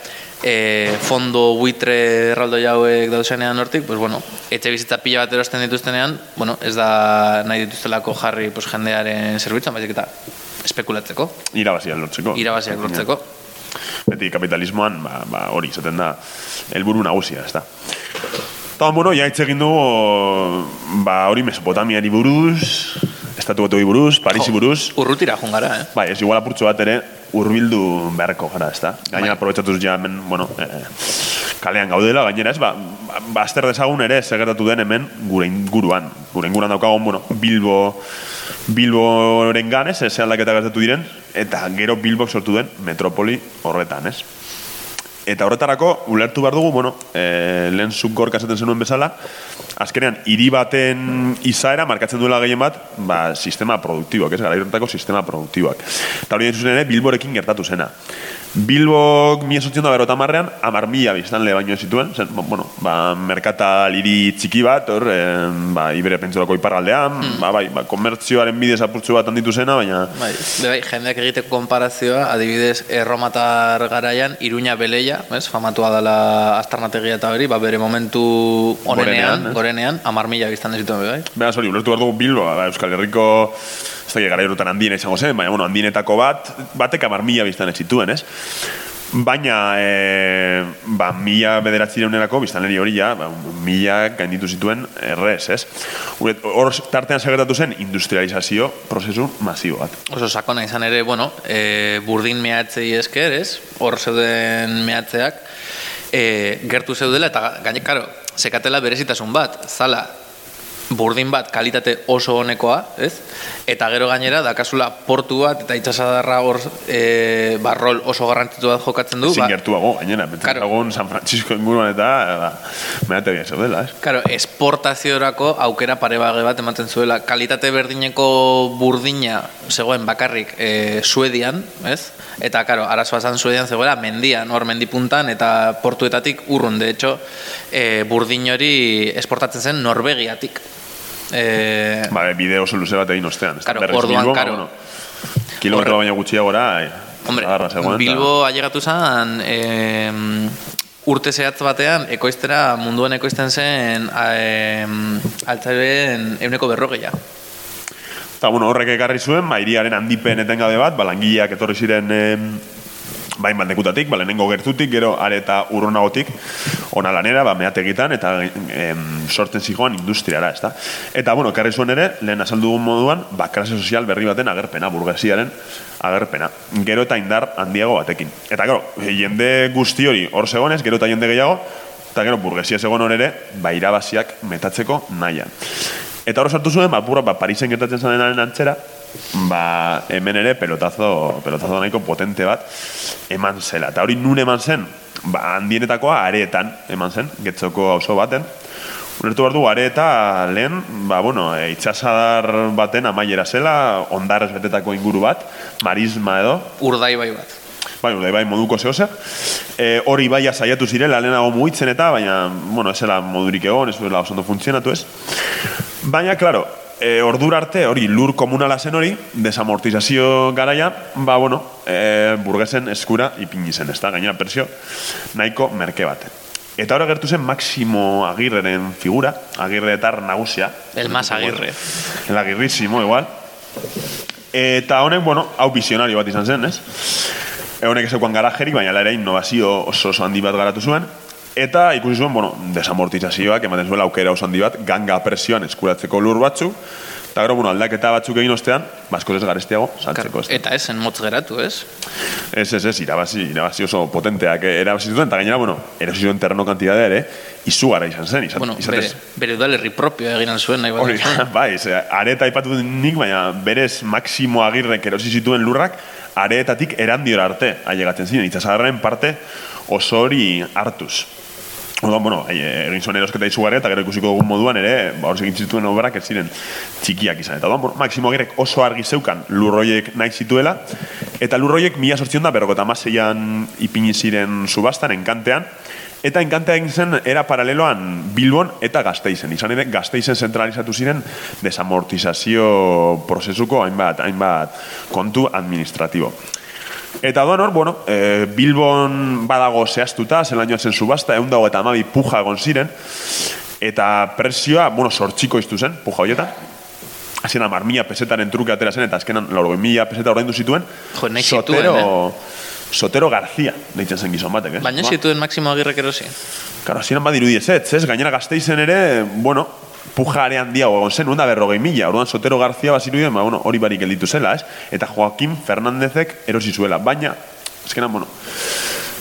e, fondo buitre erraldo jauek dauzenean hortik, pues bueno, etxe bizitza pila bat erosten dituztenean, bueno, ez da nahi dituztelako jarri pues, jendearen zerbitzan, baizik eta espekulatzeko. Irabaziak lortzeko. Irabaziak lortzeko. Beti kapitalismoan, ba, ba, hori izaten da, helburu nagusia, ez da. Eta, bueno, ja egin du, ba, hori Mesopotamiari buruz, Estatu Batuei buruz, Parisi buruz. Urrutira jungara, eh? Bai, ez igual apurtxo bat ere, urbildu beharko gara, ez da? Gainera, bai. aprobetsatuz ja, hemen, bueno, eh, kalean gaudela, gainera ez, ba, ba dezagun ere, segertatu den hemen, gure inguruan. Gure inguruan daukagun, bueno, Bilbo, Bilboren ganez, ez aldaketa gertatu diren, eta gero Bilbok sortu den metropoli horretan, ez? Eta horretarako, ulertu behar dugu, bueno, e, lehen zukor kaseten zenuen bezala, azkenean, hiri baten izaera markatzen duela gehien bat, ba, sistema produktiboak, ez, gara sistema produktiboak. Eta hori zuzen ere, Bilborekin gertatu zena. Bilbok mi esotzen da berota marrean, amar mila biztan le baino zituen, zen, bueno, ba, merkata liri txiki bat, hor, e, ba, ibere pentsurako iparraldean, hmm. ba, bai, ba, komertzioaren bidez apurtzu bat handitu zena, baina... Bai, bai, jendeak egiteko konparazioa, adibidez, erromatar garaian, iruña beleia, ez, famatua dela astarnategia eta hori, ba, bere momentu onenean, gorenean, amar mila biztan zituen, bai? Beha, sorry, ulertu behar dugu Bilbo, ba, Euskal Herriko ez da gara erutan handien izango zen, baina bueno, handienetako bat, batek amar mila biztan zituen, ez? Baina, e, ba, mila bederatzi ireunerako, biztan hori ja, ba, mila gainditu zituen errez, ez? Hor tartean segertatu zen industrializazio prozesu masibo bat. Oso sakona izan ere, bueno, e, burdin mehatzei esker, ez? Hor zeuden mehatzeak, e, gertu zeudela, eta gainek, karo, sekatela berezitasun bat, zala, burdin bat kalitate oso honekoa, ez? Eta gero gainera dakasula portu bat eta itsasadarra hor e, barrol oso garrantzitu bat jokatzen du, ba. gertuago gainera, claro. San Francisco inguruan eta ba, meate bien dela, ez? Claro, esportaziorako aukera parebage bat ematen zuela kalitate berdineko burdina zegoen bakarrik e, Suedian, ez? Eta claro, arazoa zan Suedian zegoela mendian, hor mendipuntan eta portuetatik urrun, de hecho, e, burdin hori esportatzen zen Norvegiatik. Eh, ba, bide oso luze bat egin ostean. Claro, orduan, karo. Bueno, kilometro baina gutxia gora, eh, Hombre, Bilbo ailegatu zen, eh, urte zehatz batean, ekoiztera, munduan ekoizten zen, eh, altzaren euneko berrogeia. Eta, bueno, horrek ekarri zuen, mairiaren ba, handipen etengabe bat, balangileak etorri ziren... Eh, bain bandekutatik, ba, lehenengo gertutik, gero areta urronagotik, ona lanera, ba, meategitan, eta em, sorten zijoan industriara, ez? Eta, bueno, karri zuen ere, lehen azaldu dugun moduan, ba, klase sozial berri baten agerpena, burgesiaren agerpena. Gero eta indar handiago batekin. Eta, gero, jende guzti hori hor segonez, gero eta jende gehiago, eta gero, burgesia segon hor ere, ba, irabaziak metatzeko nahian. Eta hor sartu zuen, ba, ba, Parisen gertatzen zanenaren antzera, ba, hemen ere pelotazo, pelotazo nahiko potente bat eman zela. Eta hori nun eman zen, ba, handienetakoa areetan eman zen, getzoko auzo baten. Unertu behar du, areeta lehen, ba, bueno, e, itxasadar baten amaiera zela, ondarrez betetako inguru bat, marisma edo. Urdai bai bat. Bai, urdai bai moduko zehose. E, hori baia saiatu zirela, lehenago mugitzen eta, baina, bueno, ez modurik egon, ez duela osondo funtzionatu ez. Baina, klaro, e, ordura arte hori lur komunala zen hori, desamortizazio garaia, ba, bueno, e, burgesen eskura ipini zen, ez da, gainera persio, nahiko merke bate. Eta hori gertu zen Maximo Agirreren figura, Agirretar nagusia. El más Agirre. El Agirrísimo, igual. Eta honek, bueno, hau visionario bat izan zen, ez? honek ezeukan garajerik, baina ere innovazio oso oso handi bat garatu zuen, eta ikusi zuen, bueno, desamortizazioak, ematen zuela aukera oso handi bat, ganga presioan eskuratzeko lur batzu, eta gero, bueno, aldaketa batzuk egin ostean, basko ez garestiago, saltzeko ez. Eta ez, enmotz geratu, ez? Ez, ez, ez, irabazi, irabazi oso potenteak eh, erabazi zuten, eta gainera, bueno, erosi zuen terreno kantidadea ere, izugarra izan zen, izan, Bueno, izatez. bere, bere udalerri propio egin zuen, nahi Hori, bat. bai, ze, areta aipatu nik, baina berez Maximo Agirrek erosi zituen lurrak, areetatik erandiora arte ailegatzen ziren, itxasagarren parte oso hori hartuz. Orduan, bueno, ai, egin zuen erosketa izugarria, eta gero ikusiko dugun moduan ere, ba, hor egin zituen obrak ez ziren txikiak izan. Eta orduan, Maximo Agirrek oso argi zeukan lurroiek nahi zituela, eta lurroiek mila sortzion da, berroko eta maseian ipini ziren subastan, enkantean, Eta enkantea egin zen, era paraleloan Bilbon eta Gasteizen. Izan ere, Gasteizen zentralizatu ziren desamortizazio prozesuko hainbat, hainbat kontu administratibo. Eta doan hor, bueno, e, Bilbon badago zehaztuta, zelan joan zen subasta, egun dago eta amabi puja egon ziren, eta presioa, bueno, sortxiko iztu zen, puja horietan, Hasieran mar mila pesetaren truke atera zen, eta azkenan laurogei mila peseta ordaindu zituen. Jo, nahi Sotero, zituen, Sotero García, deitzen zen gizon batek, eh? Baina Ba, zituen Maximo Agirrek erosi. Claro, hasieran badirudi ez, ez, ez, gainera gazteizen ere, bueno, puja are handiago egon zen, unda berrogei mila, orduan Sotero Garzia bazirudien, ba, bueno, hori barik gelditu zela, ez? Eta Joaquim Fernandezek erosi zuela, baina, azkenan, bueno,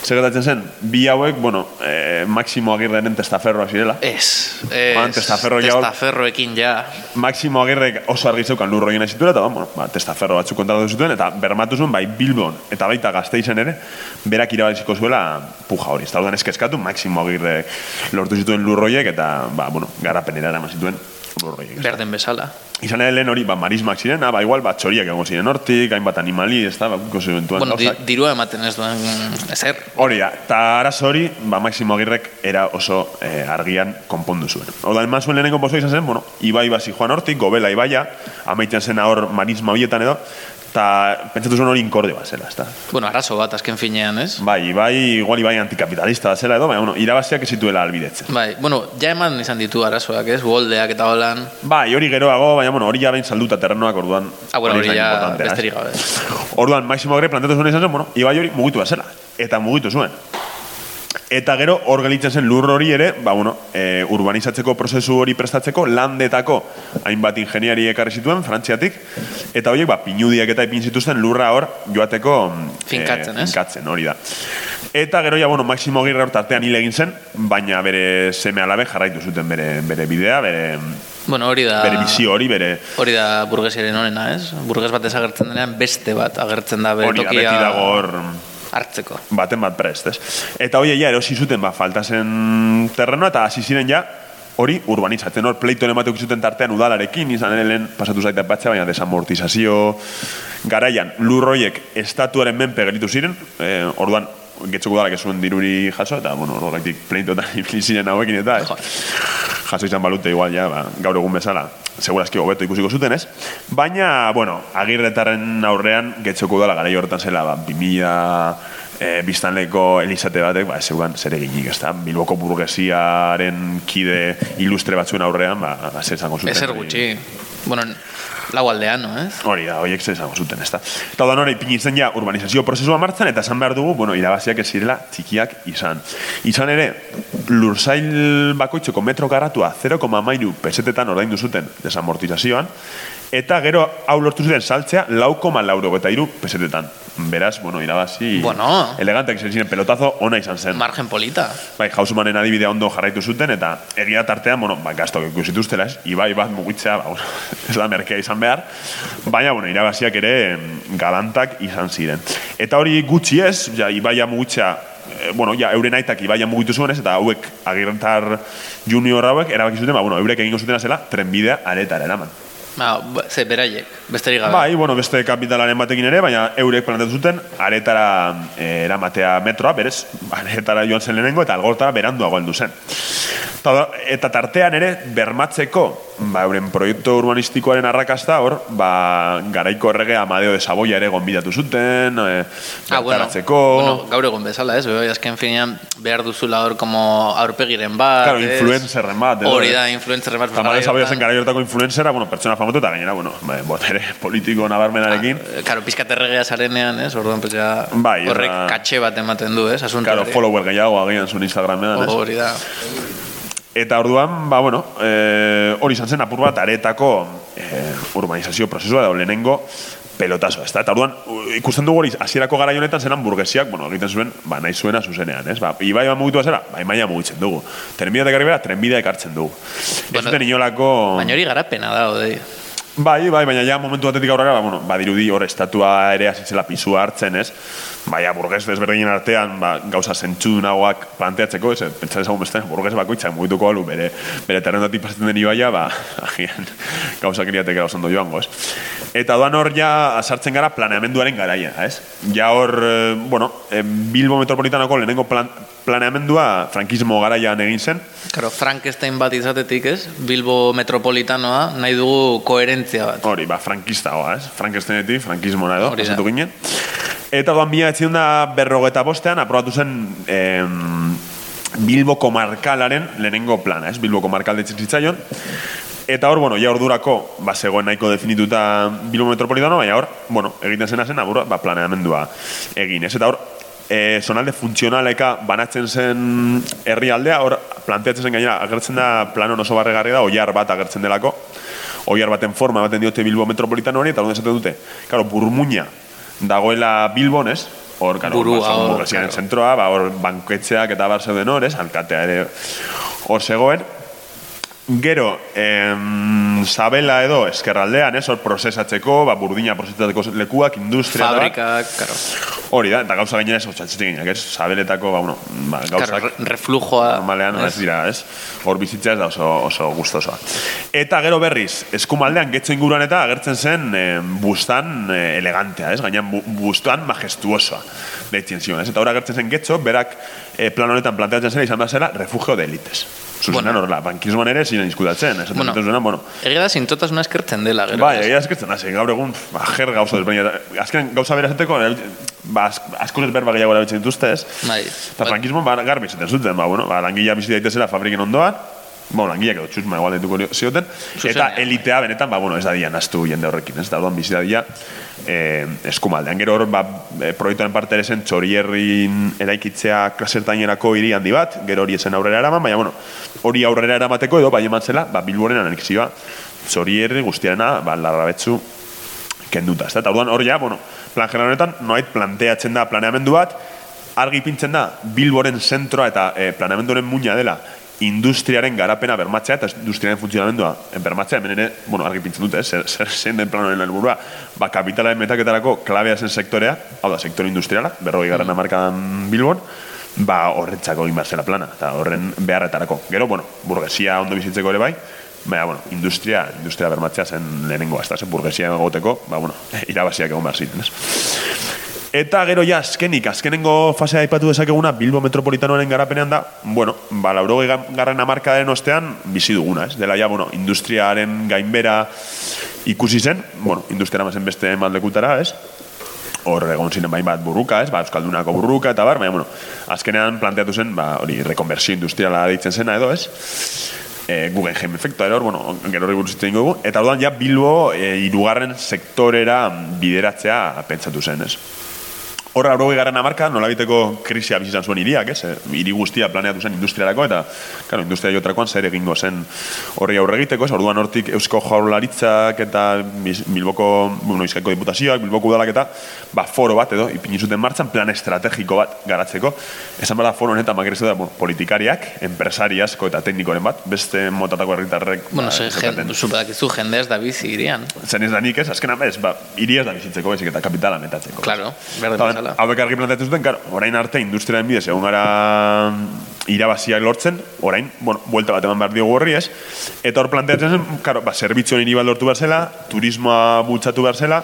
segatatzen zen, bi hauek, bueno, eh, Maximo Agirreren testaferroa zirela. Ez. ez Joan, testaferro Testaferroekin ja. Maximo Agirrek oso argi zeukan lurroien nahi zituela, eta bueno, ba, testaferro batzuk kontatu zituen, eta bermatu zuen, bai Bilbon, eta baita gazteizen ere, berak irabaziko zuela puja hori. Eta orduan eskezkatu, Maximo Agirre lortu zituen lurroiek, eta, ba, bueno, garapenera eraman zituen lurroiek. Berden bezala. Izan ere lehen hori, ba, marismak ziren, ba, igual, ba, txoriak egon ziren hortik, hainbat animali, ez da, ba, eventuan Bueno, di, dirua ematen ez duen ezer. Hori da, eta arazo hori, ba, Maximo Agirrek era oso eh, argian konpondu zuen. Oda, eman zuen lehenengo pozo izan zen, bueno, Ibai basi joan hortik, gobela Ibaia, amaitzen zen hor marisma horietan edo, eta pentsatu zuen hori inkordio bat zela, ez da. Bueno, arazo bat azken finean, ez? Bai, Ibai, igual Ibai antikapitalista bat zela edo, baina, bueno, irabaziak ez zituela albidetzen. Bai, bueno, ja eman izan ditu arazoak, ez? Goldeak eta holan. Bai, hori geroago, baina, bueno, hori ja behin salduta terrenoak orduan. Ah, bueno, hori ja ez? besterik gabe. Orduan, Maximo Agirre plantatu zuen izan zen, bueno, Ibai hori mugitu bat zela. Eta mugitu zuen. Eta gero hor gelitzen zen lur hori ere, ba, bueno, e, urbanizatzeko prozesu hori prestatzeko landetako hainbat ingeniari ekarri zituen, frantziatik, eta horiek ba, pinudiak eta ipin zituzten lurra hor joateko mm, Finkatzen, ez? finkatzen, hori da. Eta gero ja, bueno, Maximo Agirre hor tartean hil egin zen, baina bere seme alabe jarraitu zuten bere, bere bidea, bere, Bueno, hori da... bere bizio hori, bere, Hori da burgesiaren honena, ez? Burges bat ez agertzen denean beste bat agertzen da bere hori da, tokia beti dago hor, hartzeko. baten bat prest, ez? Eta hoi ja erosi zuten, ba, falta zen terrenoa, eta hasi ziren ja, hori urbanizatzen, hor pleitoen ematuk zuten tartean udalarekin, izan ere lehen pasatu zaita batza, baina desamortizazio garaian, lurroiek estatuaren menpe gelitu ziren, eh, orduan, getxoko udalak ez zuen diruri jaso, eta, bueno, horregatik pleitoetan ibili ziren hauekin, eta, ez? jaso izan balute igual ja, ba, gaur egun bezala, segurazki hobeto ikusiko zuten, ez? Baina, bueno, agirretaren aurrean, getxoko udala gara horretan zela, ba, 2000 e, biztanleko elizate batek, ba, zeugan zer eginik, ez da? Bilboko burgesiaren kide ilustre batzuen aurrean, ba, zer izango zuten. Ezer gutxi. Bueno, lau aldeano, ez? Hori da, horiek zer izango zuten, ez da. Eta da hori ipini zen ja urbanizazio prozesua martzan, eta esan behar dugu, bueno, irabaziak ez zirela txikiak izan. Izan ere, lursail bakoitzeko metro karatua 0,mairu pesetetan ordaindu zuten desamortizazioan, eta gero hau lortu zuten saltzea lau koma lauro eta iru pesetetan. Beraz, bueno, irabazi Bueno. eleganteak izan ziren pelotazo ona izan zen. Margen polita. Bai, Hausumanen adibidea ondo jarraitu zuten, eta egia tartean, bueno, ba, gaztok ikusituztela, ez? Ibai bat mugitzea, ba, bueno, ez da merkea izan behar, baina, bueno, irabaziak ere em, galantak izan ziren. Eta hori gutxi ez, ja, Ibaia mugitzea, eh, bueno, ja, euren aitak Ibaia mugitu zuen ez, eta hauek agirrentar junior hauek erabaki zuten, ba, bueno, eurek egingo zutena zela, trenbidea aretara eraman. Ba, ba, ze beraiek, besterik gabe. Bai, bueno, beste kapitalaren batekin ere, baina eurek planetatu zuten aretara eh, eramatea metroa, berez, aretara joan zen lehenengo eta algortara beranduago heldu zen. Eta, eta tartean ere, bermatzeko ba, euren proiektu urbanistikoaren arrakasta, hor, ba, garaiko errege Amadeo de Saboia ere gonbidatu zuten, e, Ah, bueno, bueno, gaur egon bezala, ez? Bai, azken finean behar duzula hor como aurpegiren bat, Claro, ez? influencerren bat, edo, Hori da, influencerren bat. Amadeo de Saboia zen gara hortako influencera, bueno, pertsona famatu eta gainera, bueno, ba, botere politiko nabarmenarekin. Eh, Claro, pizkat erregea zarenean, ez? Orduan, pues ya Bai, horrek katxe bat ematen du, ez? Asunto Claro, follower gehiago agian zuen Instagramean, ez? Hori da. Eta orduan, ba, bueno, e, hori izan zen apur bat aretako e, urbanizazio prozesua da lehenengo pelotazo, ez da? Eta orduan, ikusten dugu hori, hasierako gara honetan zelan burgesiak, bueno, egiten zuen, ba, nahi zuena zuzenean, ez? Ba, ibai bat mugitu zera, ba, imaia mugitzen dugu. Trenbidea eta bera, trenbidea ekartzen dugu. ez Bueno, zuten inolako... Baina hori garapena da, odei. Bai, bai, baina ja momentu batetik aurrera, ba, bueno, badirudi hor estatua ere hasitzela pisua hartzen, ez? Baina burges desberdinen artean, ba, gauza zentzudunagoak planteatzeko, ez? Pentsa dezagun beste, burges bakoitzak mugituko alu bere, bere terrendatik pasatzen den ibaia, ba, agian, gauza kiriatek oso ondo joango, ez? Eta doan hor ja sartzen gara planeamenduaren garaia, ez? Ja hor, eh, bueno, Bilbo Metropolitanoko lehenengo plan, planeamendua frankismo garaian egin zen, Claro, Frankenstein bat izatetik, ez? Bilbo metropolitanoa, nahi dugu koherentzia bat. Hori, ba, frankistagoa, ez? Frankensteinetik, frankismona edo, Hori da. pasatu ginen. Eta doan mila etzion da berrogeta bostean, aprobatu zen em, Bilbo komarkalaren lehenengo plana, ez? Bilbo komarkal deitzen zitzaion. Eta hor, bueno, ja ordurako, ba, zegoen nahiko definituta Bilbo metropolitano, baina hor, bueno, egiten zena zen, aburra, ba, planeamendua egin, ez? Eta hor, e, zonalde funtzionaleka banatzen zen herrialdea, hor, planteatzen zen gainera, agertzen da planon oso barregarri da, oiar bat agertzen delako, oiar baten forma ematen diote Bilbo metropolitanoari, eta hori esaten dute, karo, burmuina dagoela Bilbon, ez? Hor, karo, Burua, zentroa, ba, hor, banketxeak eta bar zeuden hor, ez? Alkatea ere hor zegoen. Gero, em, Sabela edo eskerraldean, ez, hor prozesatzeko, ba, burdina prozesatzeko lekuak, industria, eta bar. Fabrikak, claro. hori da, eta gauza gainera ez, otxatzitik gineak, ez, Sabeletako, ba, bueno, ba, gauzak, re- reflujoa. normalean, ez dira, ez? Hor bizitzea ez da oso, oso gustosoa. Eta gero berriz, eskumaldean getxo inguruan eta agertzen zen eh, bustan eh, elegantea, ez? Gainan bu, bustan majestuosoa deitzen zion, ez? Eta hor agertzen zen getxo, berak eh, plan honetan planteatzen zela izan da zela refugio de elites. Zuzenean Bueno. horrela, bankismoan ere ziren izkutatzen, ez? Bueno. Bueno, bueno, Egia da zintotasuna eskertzen dela, gero. Bai, egia eskertzen hasi, gaur egun, ba, jer gauza desberdina. Azken gauza bera esateko, ba, askoz berba gehiago erabiltzen dituzte, ez? Bai. Eta frankismo ba, garbi esaten zuten, ba, bueno, ba, langilea bizi daitezela fabriken ondoan, bueno, langileak edo txusma igual dituko zioten, Zuzenean, eta elitea benetan, ba, bueno, ez da dian astu jende horrekin, ez da, orduan bizi da eh, eskumaldean. Gero hor, ba, eh, proiektuaren parte ere zen txorierrin eraikitzea klasertainerako hiri handi bat, gero hori esen aurrera eraman, baina, bueno, hori aurrera eramateko edo, bai eman zela, ba, bilboren anexioa, txorierri guztiarena, ba, larrabetzu kenduta. Eta orduan hor ja, bueno, plan general honetan, noait planteatzen da planeamendu bat, argi pintzen da Bilboren zentroa eta e, planeamenduaren muina dela industriaren garapena bermatzea eta industriaren funtzionamendua bermatzea, hemen ere, bueno, argi pintzen dute, eh, zer, zer zein den planoren helburua, ba, kapitalaren metaketarako klabea zen sektorea, hau da, sektore industriala, berrogei garren amarkadan Bilbon, ba, horretzako egin behar zela plana, eta horren beharretarako. Gero, bueno, burgesia ondo bizitzeko ere bai, Baina, bueno, industria, industria bermatzea zen lehenengoa, ez da, zen burgesia egoteko, ba, bueno, irabaziak egon behar ziten, ez? Eta gero ja, azkenik, azkenengo fasea aipatu dezakeguna Bilbo Metropolitanoaren garapenean da, bueno, ba, laurogei garren amarkadaren ostean bizi duguna, ez? Dela ja, bueno, industriaren gainbera ikusi zen, bueno, industriara mazen beste maldekutara, ez? Hor egon ziren bain bat burruka, ez? Ba, Euskaldunako burruka eta bar, baina, bueno, azkenean planteatu zen, ba, hori, rekonversio industriala deitzen zena edo, ez? E, Guggenheim efektua ere hor, bueno, gero hori buruz dugu, eta orduan ja Bilbo e, irugarren sektorera bideratzea pentsatu zen, ez? Horra, aurrogei garen amarka, nolabiteko krisia bizizan zuen iriak, ez? E, Hiri guztia planeatu zen industriarako, eta, claro, industria jotrakoan zer egingo zen horri aurre egiteko, ez? Orduan hortik Eusko Jaurlaritzak eta Bilboko, bueno, Bizkaiko Diputazioak, Bilboko udalak eta, ba, foro bat edo, ipini zuten martxan, plan estrategiko bat garatzeko. Esan bada foro honetan, makerezu da, bueno, politikariak, enpresari asko eta teknikoren bat, beste motatako herritarrek, Bueno, ba, jen, zupadakizu jende ez da bizi irian. zen ez da nik ez, azkenan bez, ba, hiri ez da bizitzeko, baizik eta kapitala metatzeko. Claro, berdin Bezala. hauek argi planteatu zuten, karo, orain arte industriaren bidez egon gara irabaziak lortzen, orain, bueno, buelta bat eman behar diogu horri ez, eta hor planteatzen zen, karo, ba, zerbitzuen hiri lortu behar zela, turismoa bultzatu behar zela,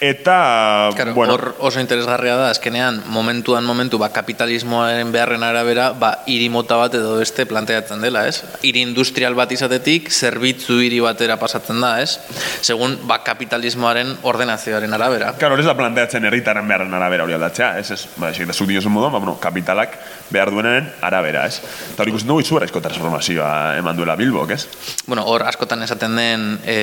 Eta, Claro, bueno, hor oso interesgarria da, azkenean, momentuan momentu, ba, kapitalismoaren beharren arabera, ba, hiri mota bat edo beste planteatzen dela, ez? Hiri industrial bat izatetik, zerbitzu hiri batera pasatzen da, ez? Segun, ba, kapitalismoaren ordenazioaren arabera. Claro, hori ez da planteatzen herritarren beharren arabera hori aldatzea, ez, ez, ba, esik da zuk diosun moduan, ba, bueno, kapitalak behar duenaren arabera, ez. Eta hori ikusten dugu izugarrizko transformazioa eman duela Bilbok, ez? Bueno, hor askotan esaten den e,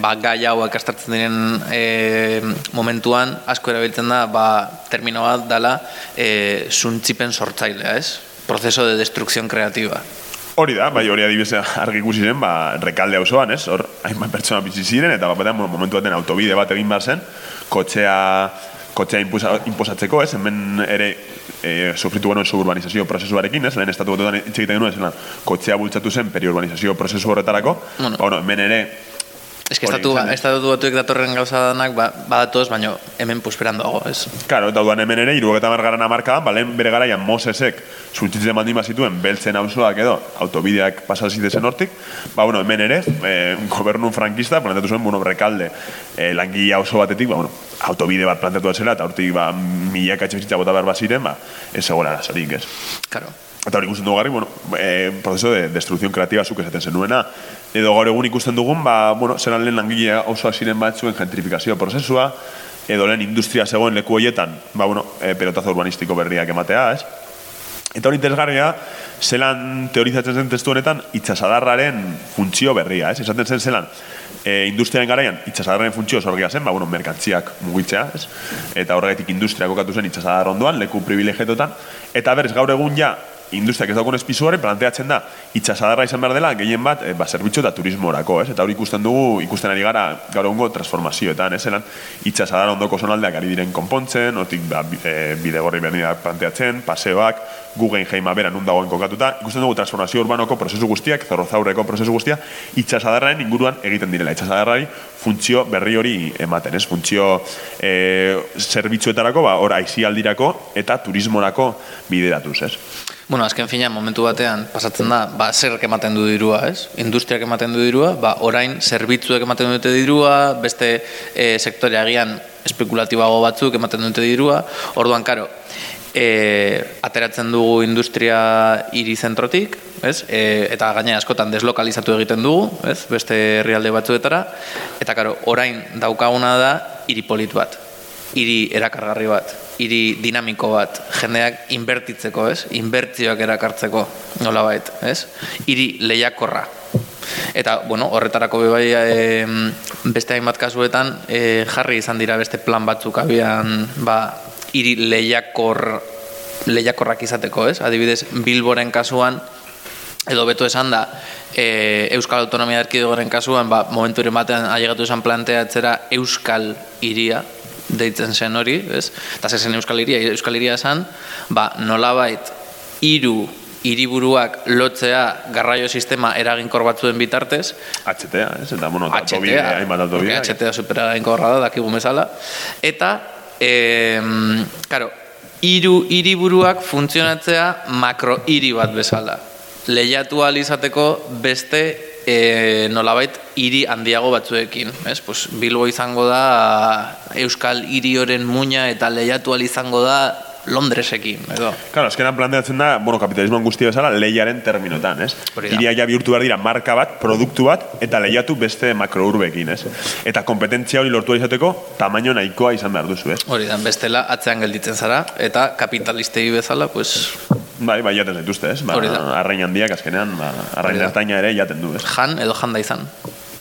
ba, gai hauek astartzen diren e, momentuan asko erabiltzen da ba, termino bat dela e, suntzipen sortzailea, ez? Proceso de destrucción creativa. Hori da, bai hori adibidez argi ikusi zen, ba, rekalde auzoan, ez? Hor, hainbat pertsona bizi ziren, eta bueno, momentu baten autobide bat egin behar zen, kotxea, kotxea imposa, imposatzeko, ez? Hemen ere e, sufritu genuen suburbanizazio prozesuarekin, ez? Lehen estatu batuetan hitz egiten genuen, kotxea bultzatu zen periurbanizazio prozesu horretarako, Bueno. ba, bueno, hemen ere Ez que estatu, eh? estatu batuek datorren gauza danak ba, badatoz, baina hemen pusperan dago, ez? Claro, eta duan hemen ere, irugeta margaran amarkadan, balen bere garaian Mosesek suntzitzen baldin zituen beltzen auzoak edo autobideak pasa zitezen hortik, ba, bueno, hemen ere, e, gobernu frankista planteatu zuen, bueno, rekalde, e, langile auzo batetik, ba, bueno, autobide bat planteatu zela, eta hortik, ba, milaka etxebizitza bota behar baziren, ba, ez zegoela arazorik, ez. Claro. Eta hori ikusten dugu garri, bueno, e, proceso de destrucción kreatiba zuk esaten zenuena. Edo gaur egun ikusten dugun, ba, bueno, zelan lehen langile oso ziren batzuen gentrifikazio prozesua, edo lehen industria zegoen leku horietan, ba, bueno, e, pelotazo urbanistiko berriak ematea, ez? Eta hori interesgarria, zelan teorizatzen zen testu honetan, itxasadarraren funtzio berria, ez? Esaten zen zelan, e, industriaren garaian, itxasadarraren funtzio zorgia zen, ba, bueno, merkantziak mugitzea, ez? Eta horregatik industria kokatu zen itxasadar ondoan, leku privilegietotan, eta berez, gaur egun ja, industriak ez daukunez pizuaren planteatzen da itxasadarra izan behar dela gehien bat e, ba, zerbitzu eta turismorako, ez? Eta hori ikusten dugu, ikusten ari gara gaur egungo transformazioetan, ez? Elan, itxasadar ondoko zonaldeak ari diren konpontzen, hortik ba, e, bidegorri behar dira planteatzen, paseoak, Guggenheima bera nun dagoen kokatuta, ikusten dugu transformazio urbanoko prozesu guztiak, zorrozaurreko prozesu guztia, itxasadarraren inguruan egiten direla. Itxasadarrari funtzio berri hori ematen, ez? Funtzio e, zerbitzuetarako, ba, hor aizialdirako eta turismorako bideratuz, ez? Bueno, azken fina, momentu batean, pasatzen da, ba, zerk ematen du dirua, ez? Industriak ematen du dirua, ba, orain, zerbitzuek ematen dute dirua, beste e, sektore agian espekulatibago batzuk ematen dute dirua, orduan, karo, e, ateratzen dugu industria hiri zentrotik, ez? E, eta gaine askotan deslokalizatu egiten dugu, ez? Beste herrialde batzuetara, eta karo, orain daukaguna da hiri polit bat, hiri erakargarri bat, hiri dinamiko bat, jendeak inbertitzeko, ez? Inbertzioak erakartzeko, nolabait, ez? Hiri lehiakorra. Eta, bueno, horretarako be bai e, beste hainbat kasuetan e, jarri izan dira beste plan batzuk abian, ba, hiri lehiakor lehiakorrak izateko, ez? Adibidez, Bilboren kasuan edo beto esan da e, Euskal Autonomia Erkidegoren kasuan ba, momenturen batean ailegatu esan planteatzera Euskal Iria deitzen zen hori, ez? Eta zen Euskal Iria, Euskal Iria esan, ba, nolabait hiru hiriburuak lotzea garraio sistema eraginkor batzuen bitartez, HTA, ez? Eta, bueno, autobide, hainbat autobide. porque HTA superaginkorra da, dakigun bezala. Eta, e, karo, hiru hiriburuak funtzionatzea makro hiri bat bezala. Lehiatu ahal izateko beste e, nolabait hiri handiago batzuekin. Ez? Pues, Bilbo izango da Euskal hirioren muina eta lehiatu izango da Londresekin, edo. Claro, azkenan planteatzen da, bueno, kapitalismoan guztia bezala, lehiaren terminotan, ez? Iria ja bihurtu behar dira marka bat, produktu bat, eta lehiatu beste makrourbekin, ez? Eta kompetentzia hori lortu izateko, tamaino nahikoa izan behar duzu, ez? Hori da, bestela atzean gelditzen zara, eta kapitalistei bezala, pues, Bai, bai, jaten zaituzte, ez? Ba, Hori da. arrain handiak azkenean, ba, arrain da. ertaina ere jaten du, ez? jan edo janda izan.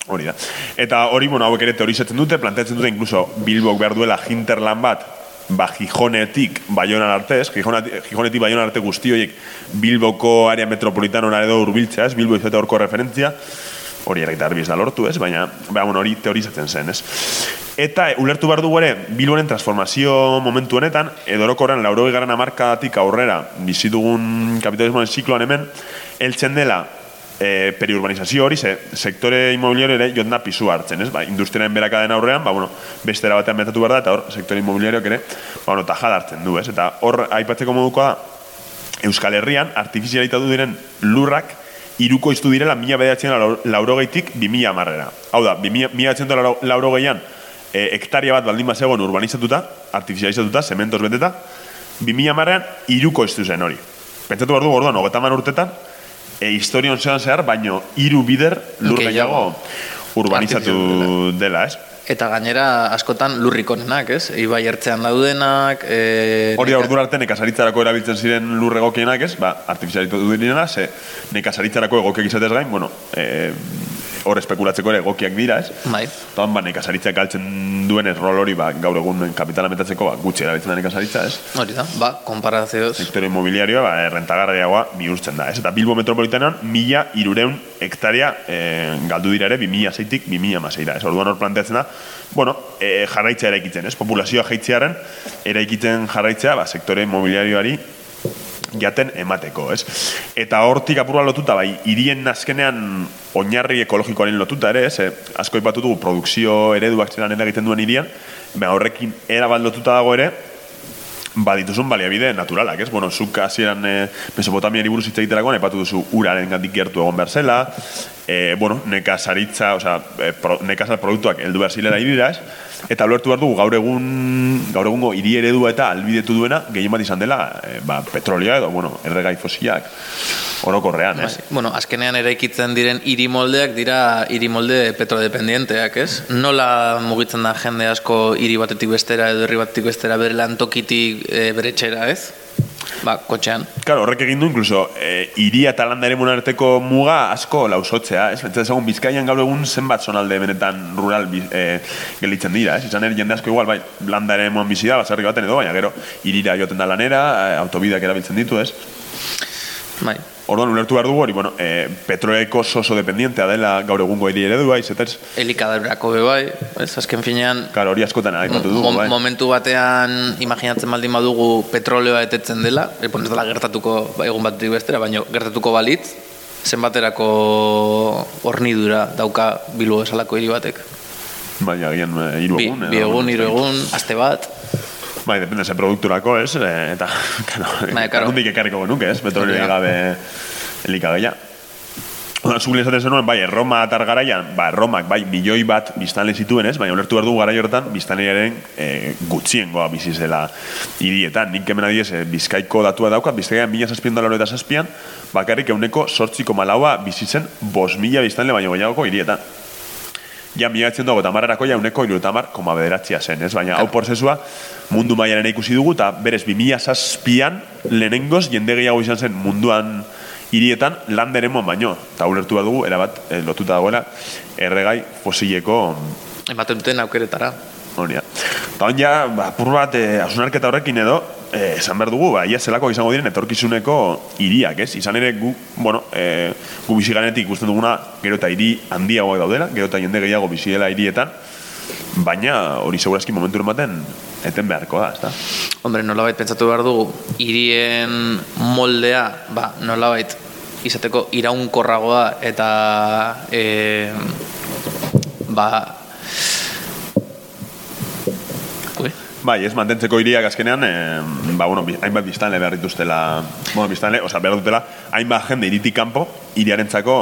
Hori da. Eta hori, bueno, hauek ere teorizatzen dute, planteatzen dute, incluso Bilbok behar duela hinterland bat, ba, Gijonetik Baionan arte, ez? Gijonetik, Gijonetik Baionan arte guzti horiek Bilboko area metropolitanora edo urbiltzea, ez? Bilbo izate horko referentzia, hori erregitar biz da lortu, ez? Baina, ba, bueno, hori teorizatzen zen, ez? Eta e, ulertu behar dugu ere, Bilboren transformazio momentu honetan, edo orokorren laurogei garen amarkadatik aurrera, bizi dugun kapitalismoen zikloan hemen, heltzen dela e, periurbanizazio hori, ze, sektore inmobiliario ere joan da pisu hartzen, ez? Ba, industriaren berakaden aurrean, ba, bueno, beste batean metatu behar da, eta hor, sektore inmobiliarioak ere, ba, bueno, tajada hartzen du, ez? Eta hor, aipatzeko modukoa da, Euskal Herrian, artifizialitatu diren lurrak, iruko iztu direla mila bedatzen laurogeitik bi mila amarrera. Hau da, bi mila laurogeian, e, hektaria bat baldin bat zegoen urbanizatuta, artifizializatuta, zementoz beteta, 2000 marrean iruko estu zen hori. Pentsatu behar du, orduan, hogeta man urtetan, e, historion zean zehar, baino hiru bider lur gehiago urbanizatu dela, ez? Eta gainera askotan lurrik onenak, ez? Ibai ertzean daudenak... E, Hori da neka- ordura arte nekazaritzarako erabiltzen ziren lur egokienak, ez? Ba, artifizializatu direna, ze nekazaritzarako egokiak izatez gain, bueno, e, hor espekulatzeko ere egokiak dira, ez? Bai, Eta ba, nekazaritza galtzen duen rol hori, ba, gaur egun kapitala metatzeko, ba, gutxi erabiltzen da nekazaritza, ez? hori da, ba, konparazioz. Sektore inmobiliarioa, ba, errentagarriagoa bihurtzen da, ez? Eta Bilbo metropolitanean, mila irureun hektaria e, galdu dira ere, 2000 zeitik, 2000 maseira, ez? Orduan hor planteatzen da, bueno, e, jarraitzea eraikitzen, ez? Populazioa jaitzearen, eraikitzen jarraitzea, ba, sektore immobiliarioari jaten emateko, ez? Eta hortik apurua lotuta, bai, hirien azkenean oinarri ekologikoaren lotuta ere, ez? E, asko ipatu dugu produkzio ereduak zelan egiten duen hirian, ba, horrekin erabat lotuta dago ere, ba, dituzun baliabide naturalak, ez? Bueno, zuk hasieran e, Mesopotamiari buruz hitz egiterakoan, epatu duzu uraren gandik gertu egon behar zela, e, bueno, nekazaritza, osea, e, pro, nekazal produktuak heldu behar zilera hirira, ez? Eta ulertu behar dugu gaur egun gaur egungo hiri eredua eta albidetu duena gehien bat izan dela, e, ba, petrolioa edo, bueno, erregai fosilak orokorrean, ez? Bai, bueno, azkenean eraikitzen diren hiri moldeak dira hiri molde petrodependienteak, ez? Nola mugitzen da jende asko hiri batetik bestera edo herri batetik bestera bere lantokitik e, bere etxera, ez? Ba, kotxean. Claro, horrek egin du incluso eh, iria eta landa ere arteko muga asko lausotzea, ez? Pentsa dezagun Bizkaian gaur egun zenbat zonalde benetan rural bi- eh, gelditzen dira, ez? Izan ere jende asko igual, bai, landa ere bizi da, baserri baten edo, baina gero irira joten da lanera, eh, autobideak erabiltzen ditu, ez? Bai. Orduan ulertu behar dugu hori, bueno, eh, petroeko soso dependientea dela gaur egungo hiri eredua, izetez, Elikadurako be bai, ez? Azken finean, Claro, hori askotan aipatu dugu, bai. momentu batean imaginatzen baldin badugu petroleoa etetzen dela, e, bueno, ez dela gertatuko ba, egun batetik bestera, baina gertatuko balitz, zenbaterako hornidura dauka Bilbo esalako hiri batek. Baina gian eh, hiru Bi, egun. edo, bi egun, hiru egun, aste bat, Bai, depende ze produkturako, ez? Eh, eta, claro, Bai, nondik ekarriko genuke, ez? Petrolio gabe elikagaia. Ona, zuk esaten zenuen, bai, Erroma atar garaian, ba, Erromak, bai, milioi bat biztanle zituen, ez? Baina ulertu behar dugu garai horretan, biztanlearen e, gutxiengoa bizi zela hirietan. Nik hemen adiez, e, bizkaiko datua daukat, bizkaian mila zazpion dolar eta zazpian, bakarrik euneko sortziko malaua bizi zen bos mila biztanle baino gehiagoko hirietan. Ja, mila etzen dago, tamarrarako ja uneko irutamar koma bederatzia zen, ez? Baina, hau prozesua mundu mailan ere ikusi dugu, eta berez, 2000 zazpian lehenengoz jende gehiago izan zen munduan hirietan land eremuan baino. Eta ulertu bat dugu, erabat, eh, lotuta dagoela, erregai fosileko ematen duten aukeretara. Hori da. Eta ja, ba, apur bat, eh, hausnarketa horrekin edo, eh, esan behar dugu, ba, ia zelako izango diren etorkizuneko hiriak, ez? Izan ere, gu, bueno, eh, gu biziganetik ikusten duguna, gero eta hiri handiagoak daudela, gero eta jende gehiago bizi dela hirietan, baina hori segurazki momentu ematen eten beharko da, ezta? Hombre, nolabait pentsatu behar dugu, hirien moldea, ba, nolabait izateko iraunkorragoa eta e, ba Ui, Bai, ez mantentzeko hiriak azkenean, eh, ba, bueno, hainbat biztanle behar dituztela, bueno, biztanle, oza, behar dutela, hainbat jende iritik kanpo, hiriarentzako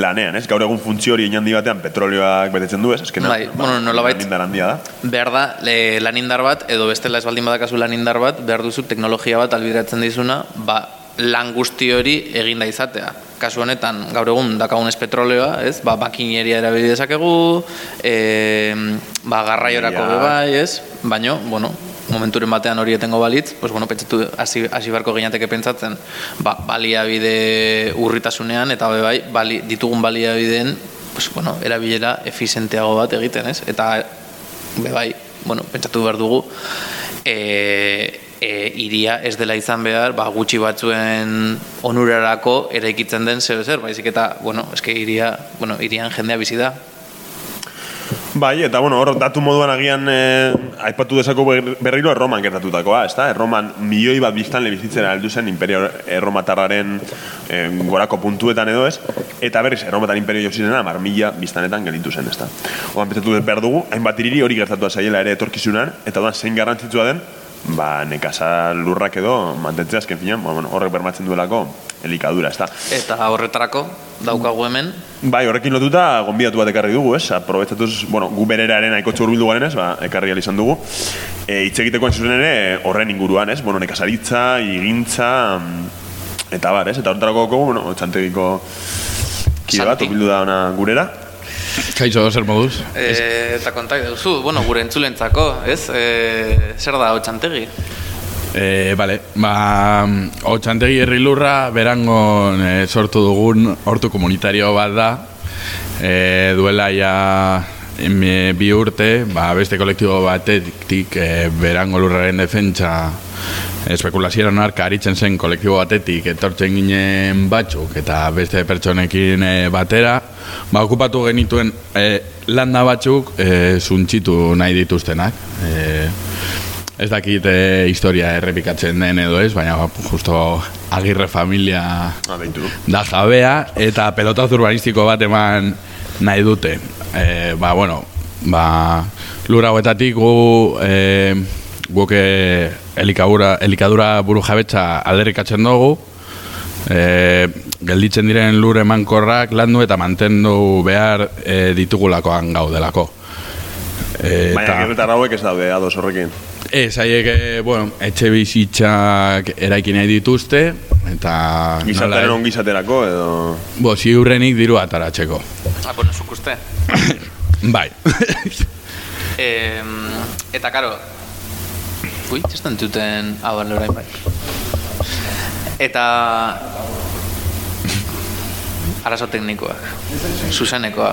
lanean, ez? Gaur egun funtzio hori handi batean petrolioak betetzen du, ez? Azkenean, Bai, bueno, nolabait- lanindar handia da. behar da, le, lanindar bat, edo bestela ez baldin badakazu lanindar bat, behar duzu teknologia bat albideratzen dizuna, ba, lan guzti hori eginda izatea. Kasu honetan, gaur egun dakagun ez petroleoa, ez? Ba, makineria erabili dezakegu, e, ba, garraiorako Ja. bai, ez? Baino, bueno, momenturen batean hori etengo balitz, pues bueno, pentsatu hasi hasi beharko ginateke pentsatzen, ba, baliabide urritasunean eta be bai, bali, ditugun baliabideen, pues bueno, erabilera efizienteago bat egiten, ez? Eta be bai, bueno, pentsatu behar dugu e, e, iria ez dela izan behar, ba, gutxi batzuen onurarako eraikitzen den zer zer, baizik eta, bueno, eske iria, bueno, irian jendea bizi da. Bai, eta bueno, hor datu moduan agian eh, aipatu dezako ber- berriro Erroman gertatutakoa, ezta? Erroman milioi bat biztanle bizitzera heldu zen imperio erromatarraren eh, gorako puntuetan edo ez, eta berriz erromatar imperio jo zirena mar mila biztanetan gelitu zen, ezta? Oan pentsatu behar dugu, hainbat iriri hori gertatu zaiela ere etorkizunan, eta oan zein garrantzitsua den, ba, nekazal lurrak edo mantentzea azken finean, ba, bueno, horrek bermatzen duelako elikadura, ez da. Eta horretarako, daukagu hemen, Bai, horrekin lotuta gonbidatu bat ekarri dugu, ez? Aprobetxatuz, bueno, gu bereraren aiko txurbildu garen, ez? Ba, ekarri izan dugu. E, hitz egiteko entzuzen ere horren inguruan, ez? Bueno, nekazaritza, igintza, eta bar, ez? Eta horretarako bueno, txantegiko kide bat, da ona gurera. Kaixo, zer moduz? e, eta kontak duzu, bueno, gure entzulentzako, ez? E, zer da hotxantegi? E, bale, ba, otxantegi herri lurra berangon e, sortu dugun hortu komunitario bat da. E, duela ja e, bi urte, ba, beste kolektibo batetik e, berango lurraren defentsa espekulazioan arka aritzen zen kolektibo batetik etortzen ginen batzuk eta beste pertsonekin e, batera ba, okupatu genituen e, landa batzuk e, zuntxitu nahi dituztenak. E, Ez dakit e, historia errepikatzen den edo ez, baina ba, justo agirre familia da jabea eta pelotaz urbanistiko bat eman nahi dute. E, ba, bueno, ba, lur hauetatik gu e, guk e, elikadura, elikadura buru jabetza alderrikatzen dugu, e, gelditzen diren lur emankorrak landu eta mantendu behar e, ditugulakoan gaudelako. E, Baina, gerretar hauek ez daude, ados horrekin. Ez, haiek, eh, bueno, etxe bizitzak eraiki nahi dituzte, eta... Gizataren ongizaterako, edo... Bo, ziurrenik diru ataratzeko. Ah, bueno, zuk uste. bai. E, eta, karo, ui, txesten duten, ah, bale, orain bai. Eta, arazo teknikoak, zuzenekoa.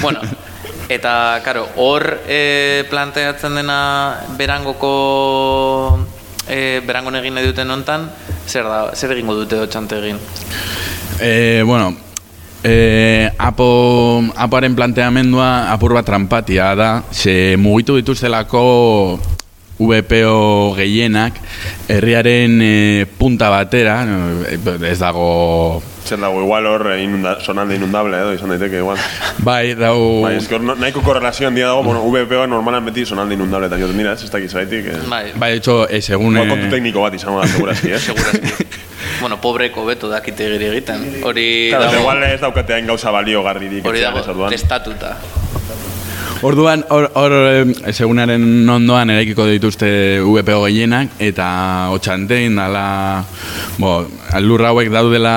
Bueno, eta, karo, hor e, planteatzen dena berangoko, e, berangon egin nahi duten hontan, zer da, zer egingo dute hotxante egin? e, bueno, e, apo, apoaren planteamendua apur bat trampatia da, ze mugitu dituztelako VPO gehienak herriaren e, punta batera, e, ez dago... Zer dago, igual hor, eh, inunda, sonalde inundable, edo, izan daiteke, igual. Bai, dau... Bai, ez hor no- nahiko korrelazio handia dago, bueno, VPO normalan beti sonalde inundable, eta joten mira, ez ez dakiz baitik. Eh. Bai, Bai, de hecho, e, segun... Igual eh, kontu tekniko bat izango da, segurazki, eh? segurazki. bueno, pobreko beto dakite giri egiten. Hori Claro, dago, igual ez daukatean gauza balio garririk. hori dago ez testatuta. Orduan, hor, hor eh, segunaren ondoan eraikiko dituzte VPO gehienak, eta otxantein dala, bo, lur hauek daudela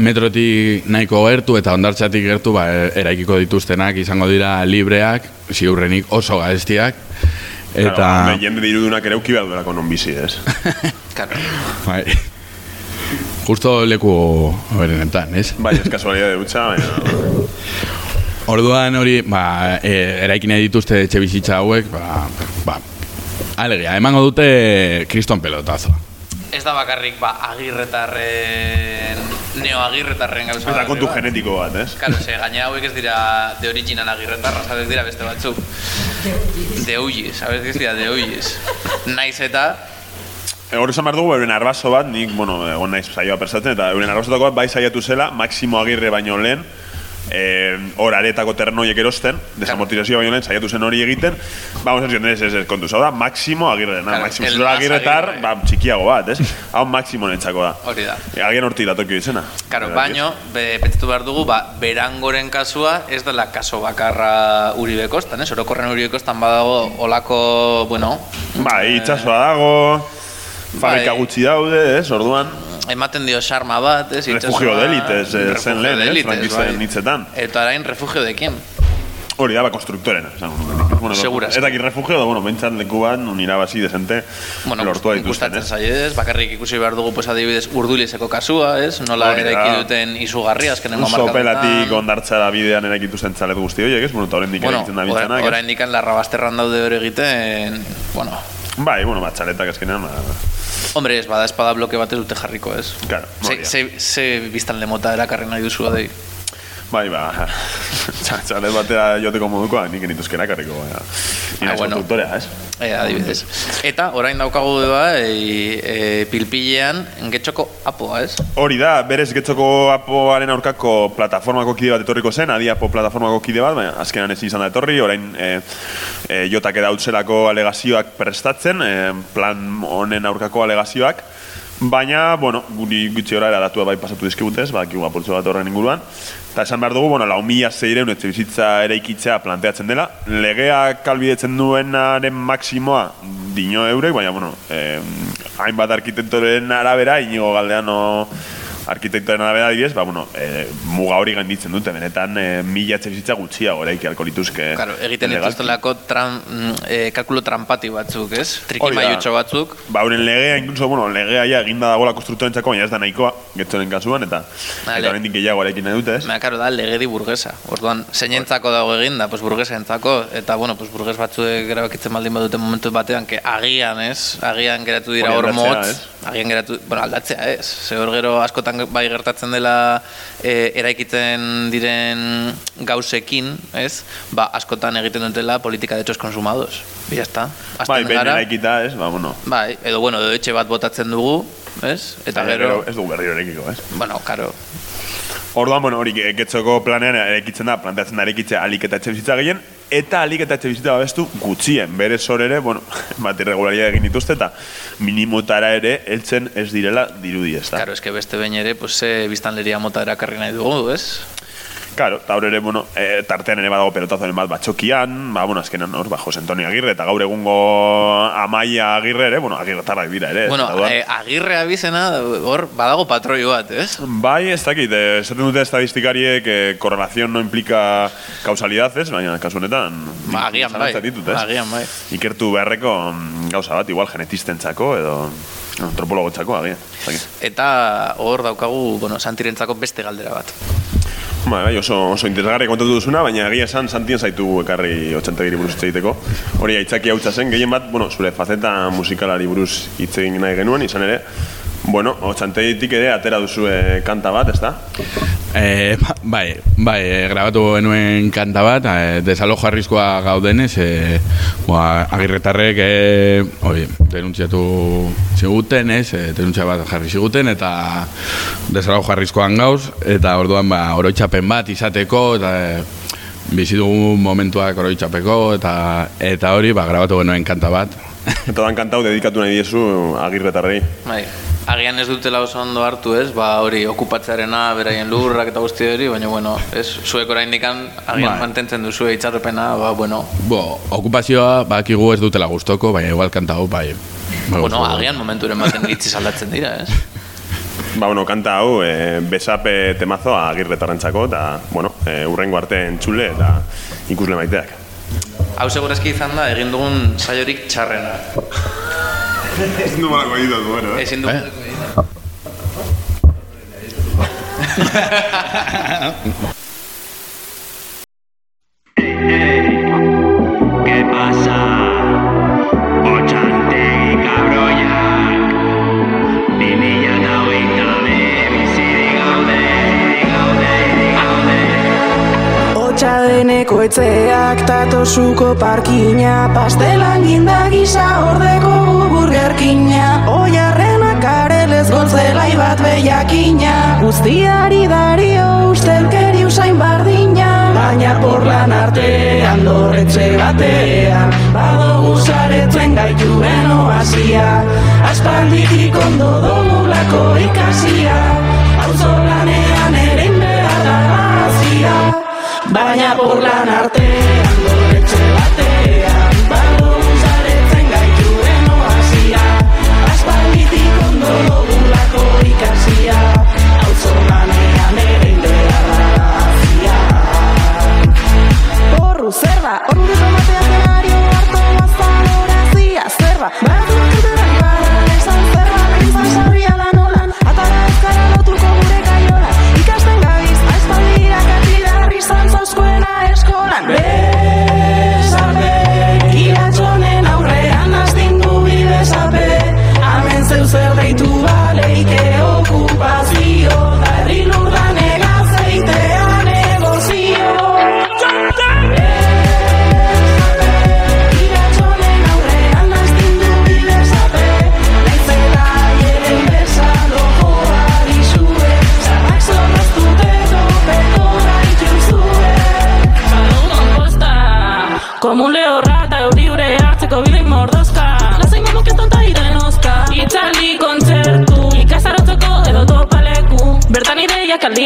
metrotik nahiko gertu, eta ondartxatik gertu, ba, eraikiko dituztenak izango dira libreak, ziurrenik oso gaiztiak, eta... Claro, jende dirudunak ere uki behar duelako non bizi, ez? Claro. bai, justo leku berenetan, ez? bai, ez kasualidade dutxa, baina... Orduan hori, ba, e, eraiki nahi dituzte etxe bizitza hauek, ba, ba, alegia, emango dute kriston pelotazo. Ez da bakarrik ba, agirretarren, neoagirretarren gauza Eta kontu genetiko bat, ez? Claro, ze gainera hauek ez dira de original agirretarra, sabes dira beste batzuk. De huiz, sabes ez dira de huiz. Naiz eta, E, Hor esan behar dugu, euren arbaso bat, nik, bueno, egon naiz saioa persatzen, eta euren arbasotako bat bai saiatu zela, Maximo Agirre baino lehen, eh, hor aretako ternoiek erosten, desamortizazio baino lehen, saiatu zen hori egiten, vamos a decir, ez, ez, ez, kontu, hau da, Maximo Agirre, na, Claro, Maximo, más Agirretar, Agirre. ba, txikiago bat, ez? Hau Maximo nentzako da. hori da. E, Agian hortik datokio izena. Karo, baino, be, pentsatu behar dugu, ba, berangoren kasua ez dela kaso bakarra Uribe kostan, ez? Orokorren Uribe kostan badago olako, bueno, Ba, itxasoa dago, fabrika Bai. gutxi daude, ez? Orduan, ematen dio sarma bat, ez? refugio itsasoa- de elites, eh, zen lehen, de ez? elites, Frankisten bai. hitzetan. Eta orain refugio de quién? Hori da, ba, konstruktorena, esango nuke. Bueno, Segurazki. Eta aquí refugio, da, bueno, bentsat leku bat, nun irabazi desente, Bueno, lortua dituzten, ez? zaiez, bakarrik ikusi behar dugu, pues, adibidez, urdulizeko kasua, ez? Nola Hori da. eraiki duten izugarri, azkenengo Uso pelatik markadetan. ondartzara bidean eraikitu zen txalet guzti horiek, ez? Bueno, eta horrendik Bueno, erakitzen da bitzanak, ez? orain dikan larrabasterran daude hori egiten, bueno, Bai, bueno, bat txaletak azkenean, ba, hombre, ez bada espada bloke bat ez dute jarriko, ez? Claro, Ze, ze, ze biztan lemota erakarri nahi duzu adei. Bai, ba, txa- txalet batera joteko modukoa, nik genituzkera karriko, baina. Nina Ah, bueno. konstruktorea, ez? E, adibidez. Eta, orain daukagu da, e, e, pilpilean, getxoko apoa, ez? Hori da, berez getxoko apoaren aurkako plataformako kide bat etorriko zen, adiapo plataformako kide bat, baina azkenan ez izan da etorri, orain e, e, jotak edautzelako alegazioak prestatzen, e, plan honen aurkako alegazioak, Baina, bueno, guri gutxi ora datua bai pasatu dizkibutez, badakigu apurtxo bat horren inguruan. Eta esan behar dugu, bueno, lau mila zeireun etxe bizitza ere ikitzea planteatzen dela. Legea kalbidetzen duenaren maksimoa dino eurek, baina, bueno, eh, hainbat arkitektoren arabera, inigo galdeano arkitektoren arabera adibidez, ba, bueno, e, muga hori gainditzen dute, benetan e, mila bizitza gutxia goreik alko lituzke. Claro, egiten dituztelako tran, e, kalkulo trampati batzuk, ez? Triki maiutxo batzuk. Ba, horren legea, incluso, bueno, legea ja eginda dagoela konstruktorentzako, baina ez da nahikoa, getzoren kasuan, eta vale. eta horrendik gehiago erekin nahi dute, ez? Ba, karo, da, legedi burgesa. Orduan, zeinentzako dago eginda, pues burgesa entzako, eta, bueno, pues burges batzuek erabakitzen baldin badute momentu batean, que agian, ez? Agian geratu dira hor motz, agian geratu, bueno, aldatzea, ez? Ze hor gero askotan bai gertatzen dela e, eraikiten diren gauzekin, ez? Ba, askotan egiten dutela politika de hechos consumados. Ya está. Bai, ben eraikita, ez? Ba, bueno. Bai, edo bueno, edo etxe bat botatzen dugu, ez? Eta bai, gero ez dugu berriro erekiko, ez? Bueno, claro. Orduan, bueno, hori getzoko planean erekitzen da, planteatzen da erekitzea alik eta etxe bizitza gehien, eta alik eta etxe bizitza babestu gutxien, bere zor ere, bueno, bat irregularia egin dituzte, eta minimotara ere, eltzen ez direla dirudi ez da. Claro, eske beste behin ere, pues, e, biztanleria mota erakarri nahi dugu, ez? Claro, eta ere, bueno, e, tartean ere badago pelotazoen bat batxokian, ba, bueno, azkenan, hor, ba, Jose Antonio Agirre, eta gaur egungo Amaia Agirre ere, bueno, Agirre tarrak dira ere. Bueno, e, Agirre abizena, hor, badago patroi bat, ez? Bai, ez dakit, eh, esaten dute estadistikariek, eh, korrelazion no implika kausalidad, ez? Baina, kasu honetan, ba, agian bai, ditut, ez? agian bai. Ikertu beharreko mm, gauza bat, igual genetistentzako, edo antropologo txako, agian. Eta hor daukagu, bueno, santirentzako beste galdera bat. Ba, bai, oso, oso interesgarri kontatu duzuna, baina egia esan santien zaitu ekarri otxantegiri buruz egiteko. Hori aitzaki hau zen, gehien bat, bueno, zure faceta musikalari buruz hitz egin nahi genuen, izan ere, Bueno, otxantegitik ere atera duzu kanta bat, ez da? E, bai, bai, e, grabatu genuen kanta bat, e, desalo jarrizkoa gaudenez, e, boa, agirretarrek e, oi, denuntziatu ziguten, ez, e, denuntzia bat jarri ziguten, eta desalo jarrizkoan gauz, eta orduan ba, oroitzapen bat izateko, eta e, bizi dugu momentuak oroitzapeko, eta, eta hori, ba, grabatu genuen kanta bat. Eta dan kantau dedikatu nahi diezu agirretarrei. Bai agian ez dutela oso ondo hartu, ez? Ba, hori okupatzearena, beraien lurrak eta guzti hori, baina bueno, ez? Zuek oraindik agian bai. mantentzen duzu itxarrepena, ba, bueno. Bo, okupazioa bakigu ez dutela gustoko, baina igual kanta hau, bai. Bueno, agian momenturen baten gitzi saldatzen dira, ez? Ba, bueno, kanta hau, e, besape temazo agirretarrantzako, eta, bueno, e, urrengo arte entzule eta ikusle maiteak. Hau segurazki izan da, egin dugun saiorik txarrena. Ezin du balako egin dut, bueno, eh? Ezin du balako Txadeneko etzeak tatosuko parkina Pastelan ginda gisa ordeko burgerkina. Oiarrena karelez goltzelai bat behiakina. Guztiari dario ustelkeri usain bardina. Baina porlan artean dorretxe batean Badogu zaretzen gaitu beno hasia. Aspalditik ondo dogulako ikasia Baina por lan artean gorretxe batean Bago usaretzen gaitu eno hasia Aspalitik ondo logulako ikasia Hau zonanean ere indegarra hasia Horru zer da, horru dut matea zenario harto bazan horazia Zer da, Hemen zeu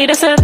need a sip.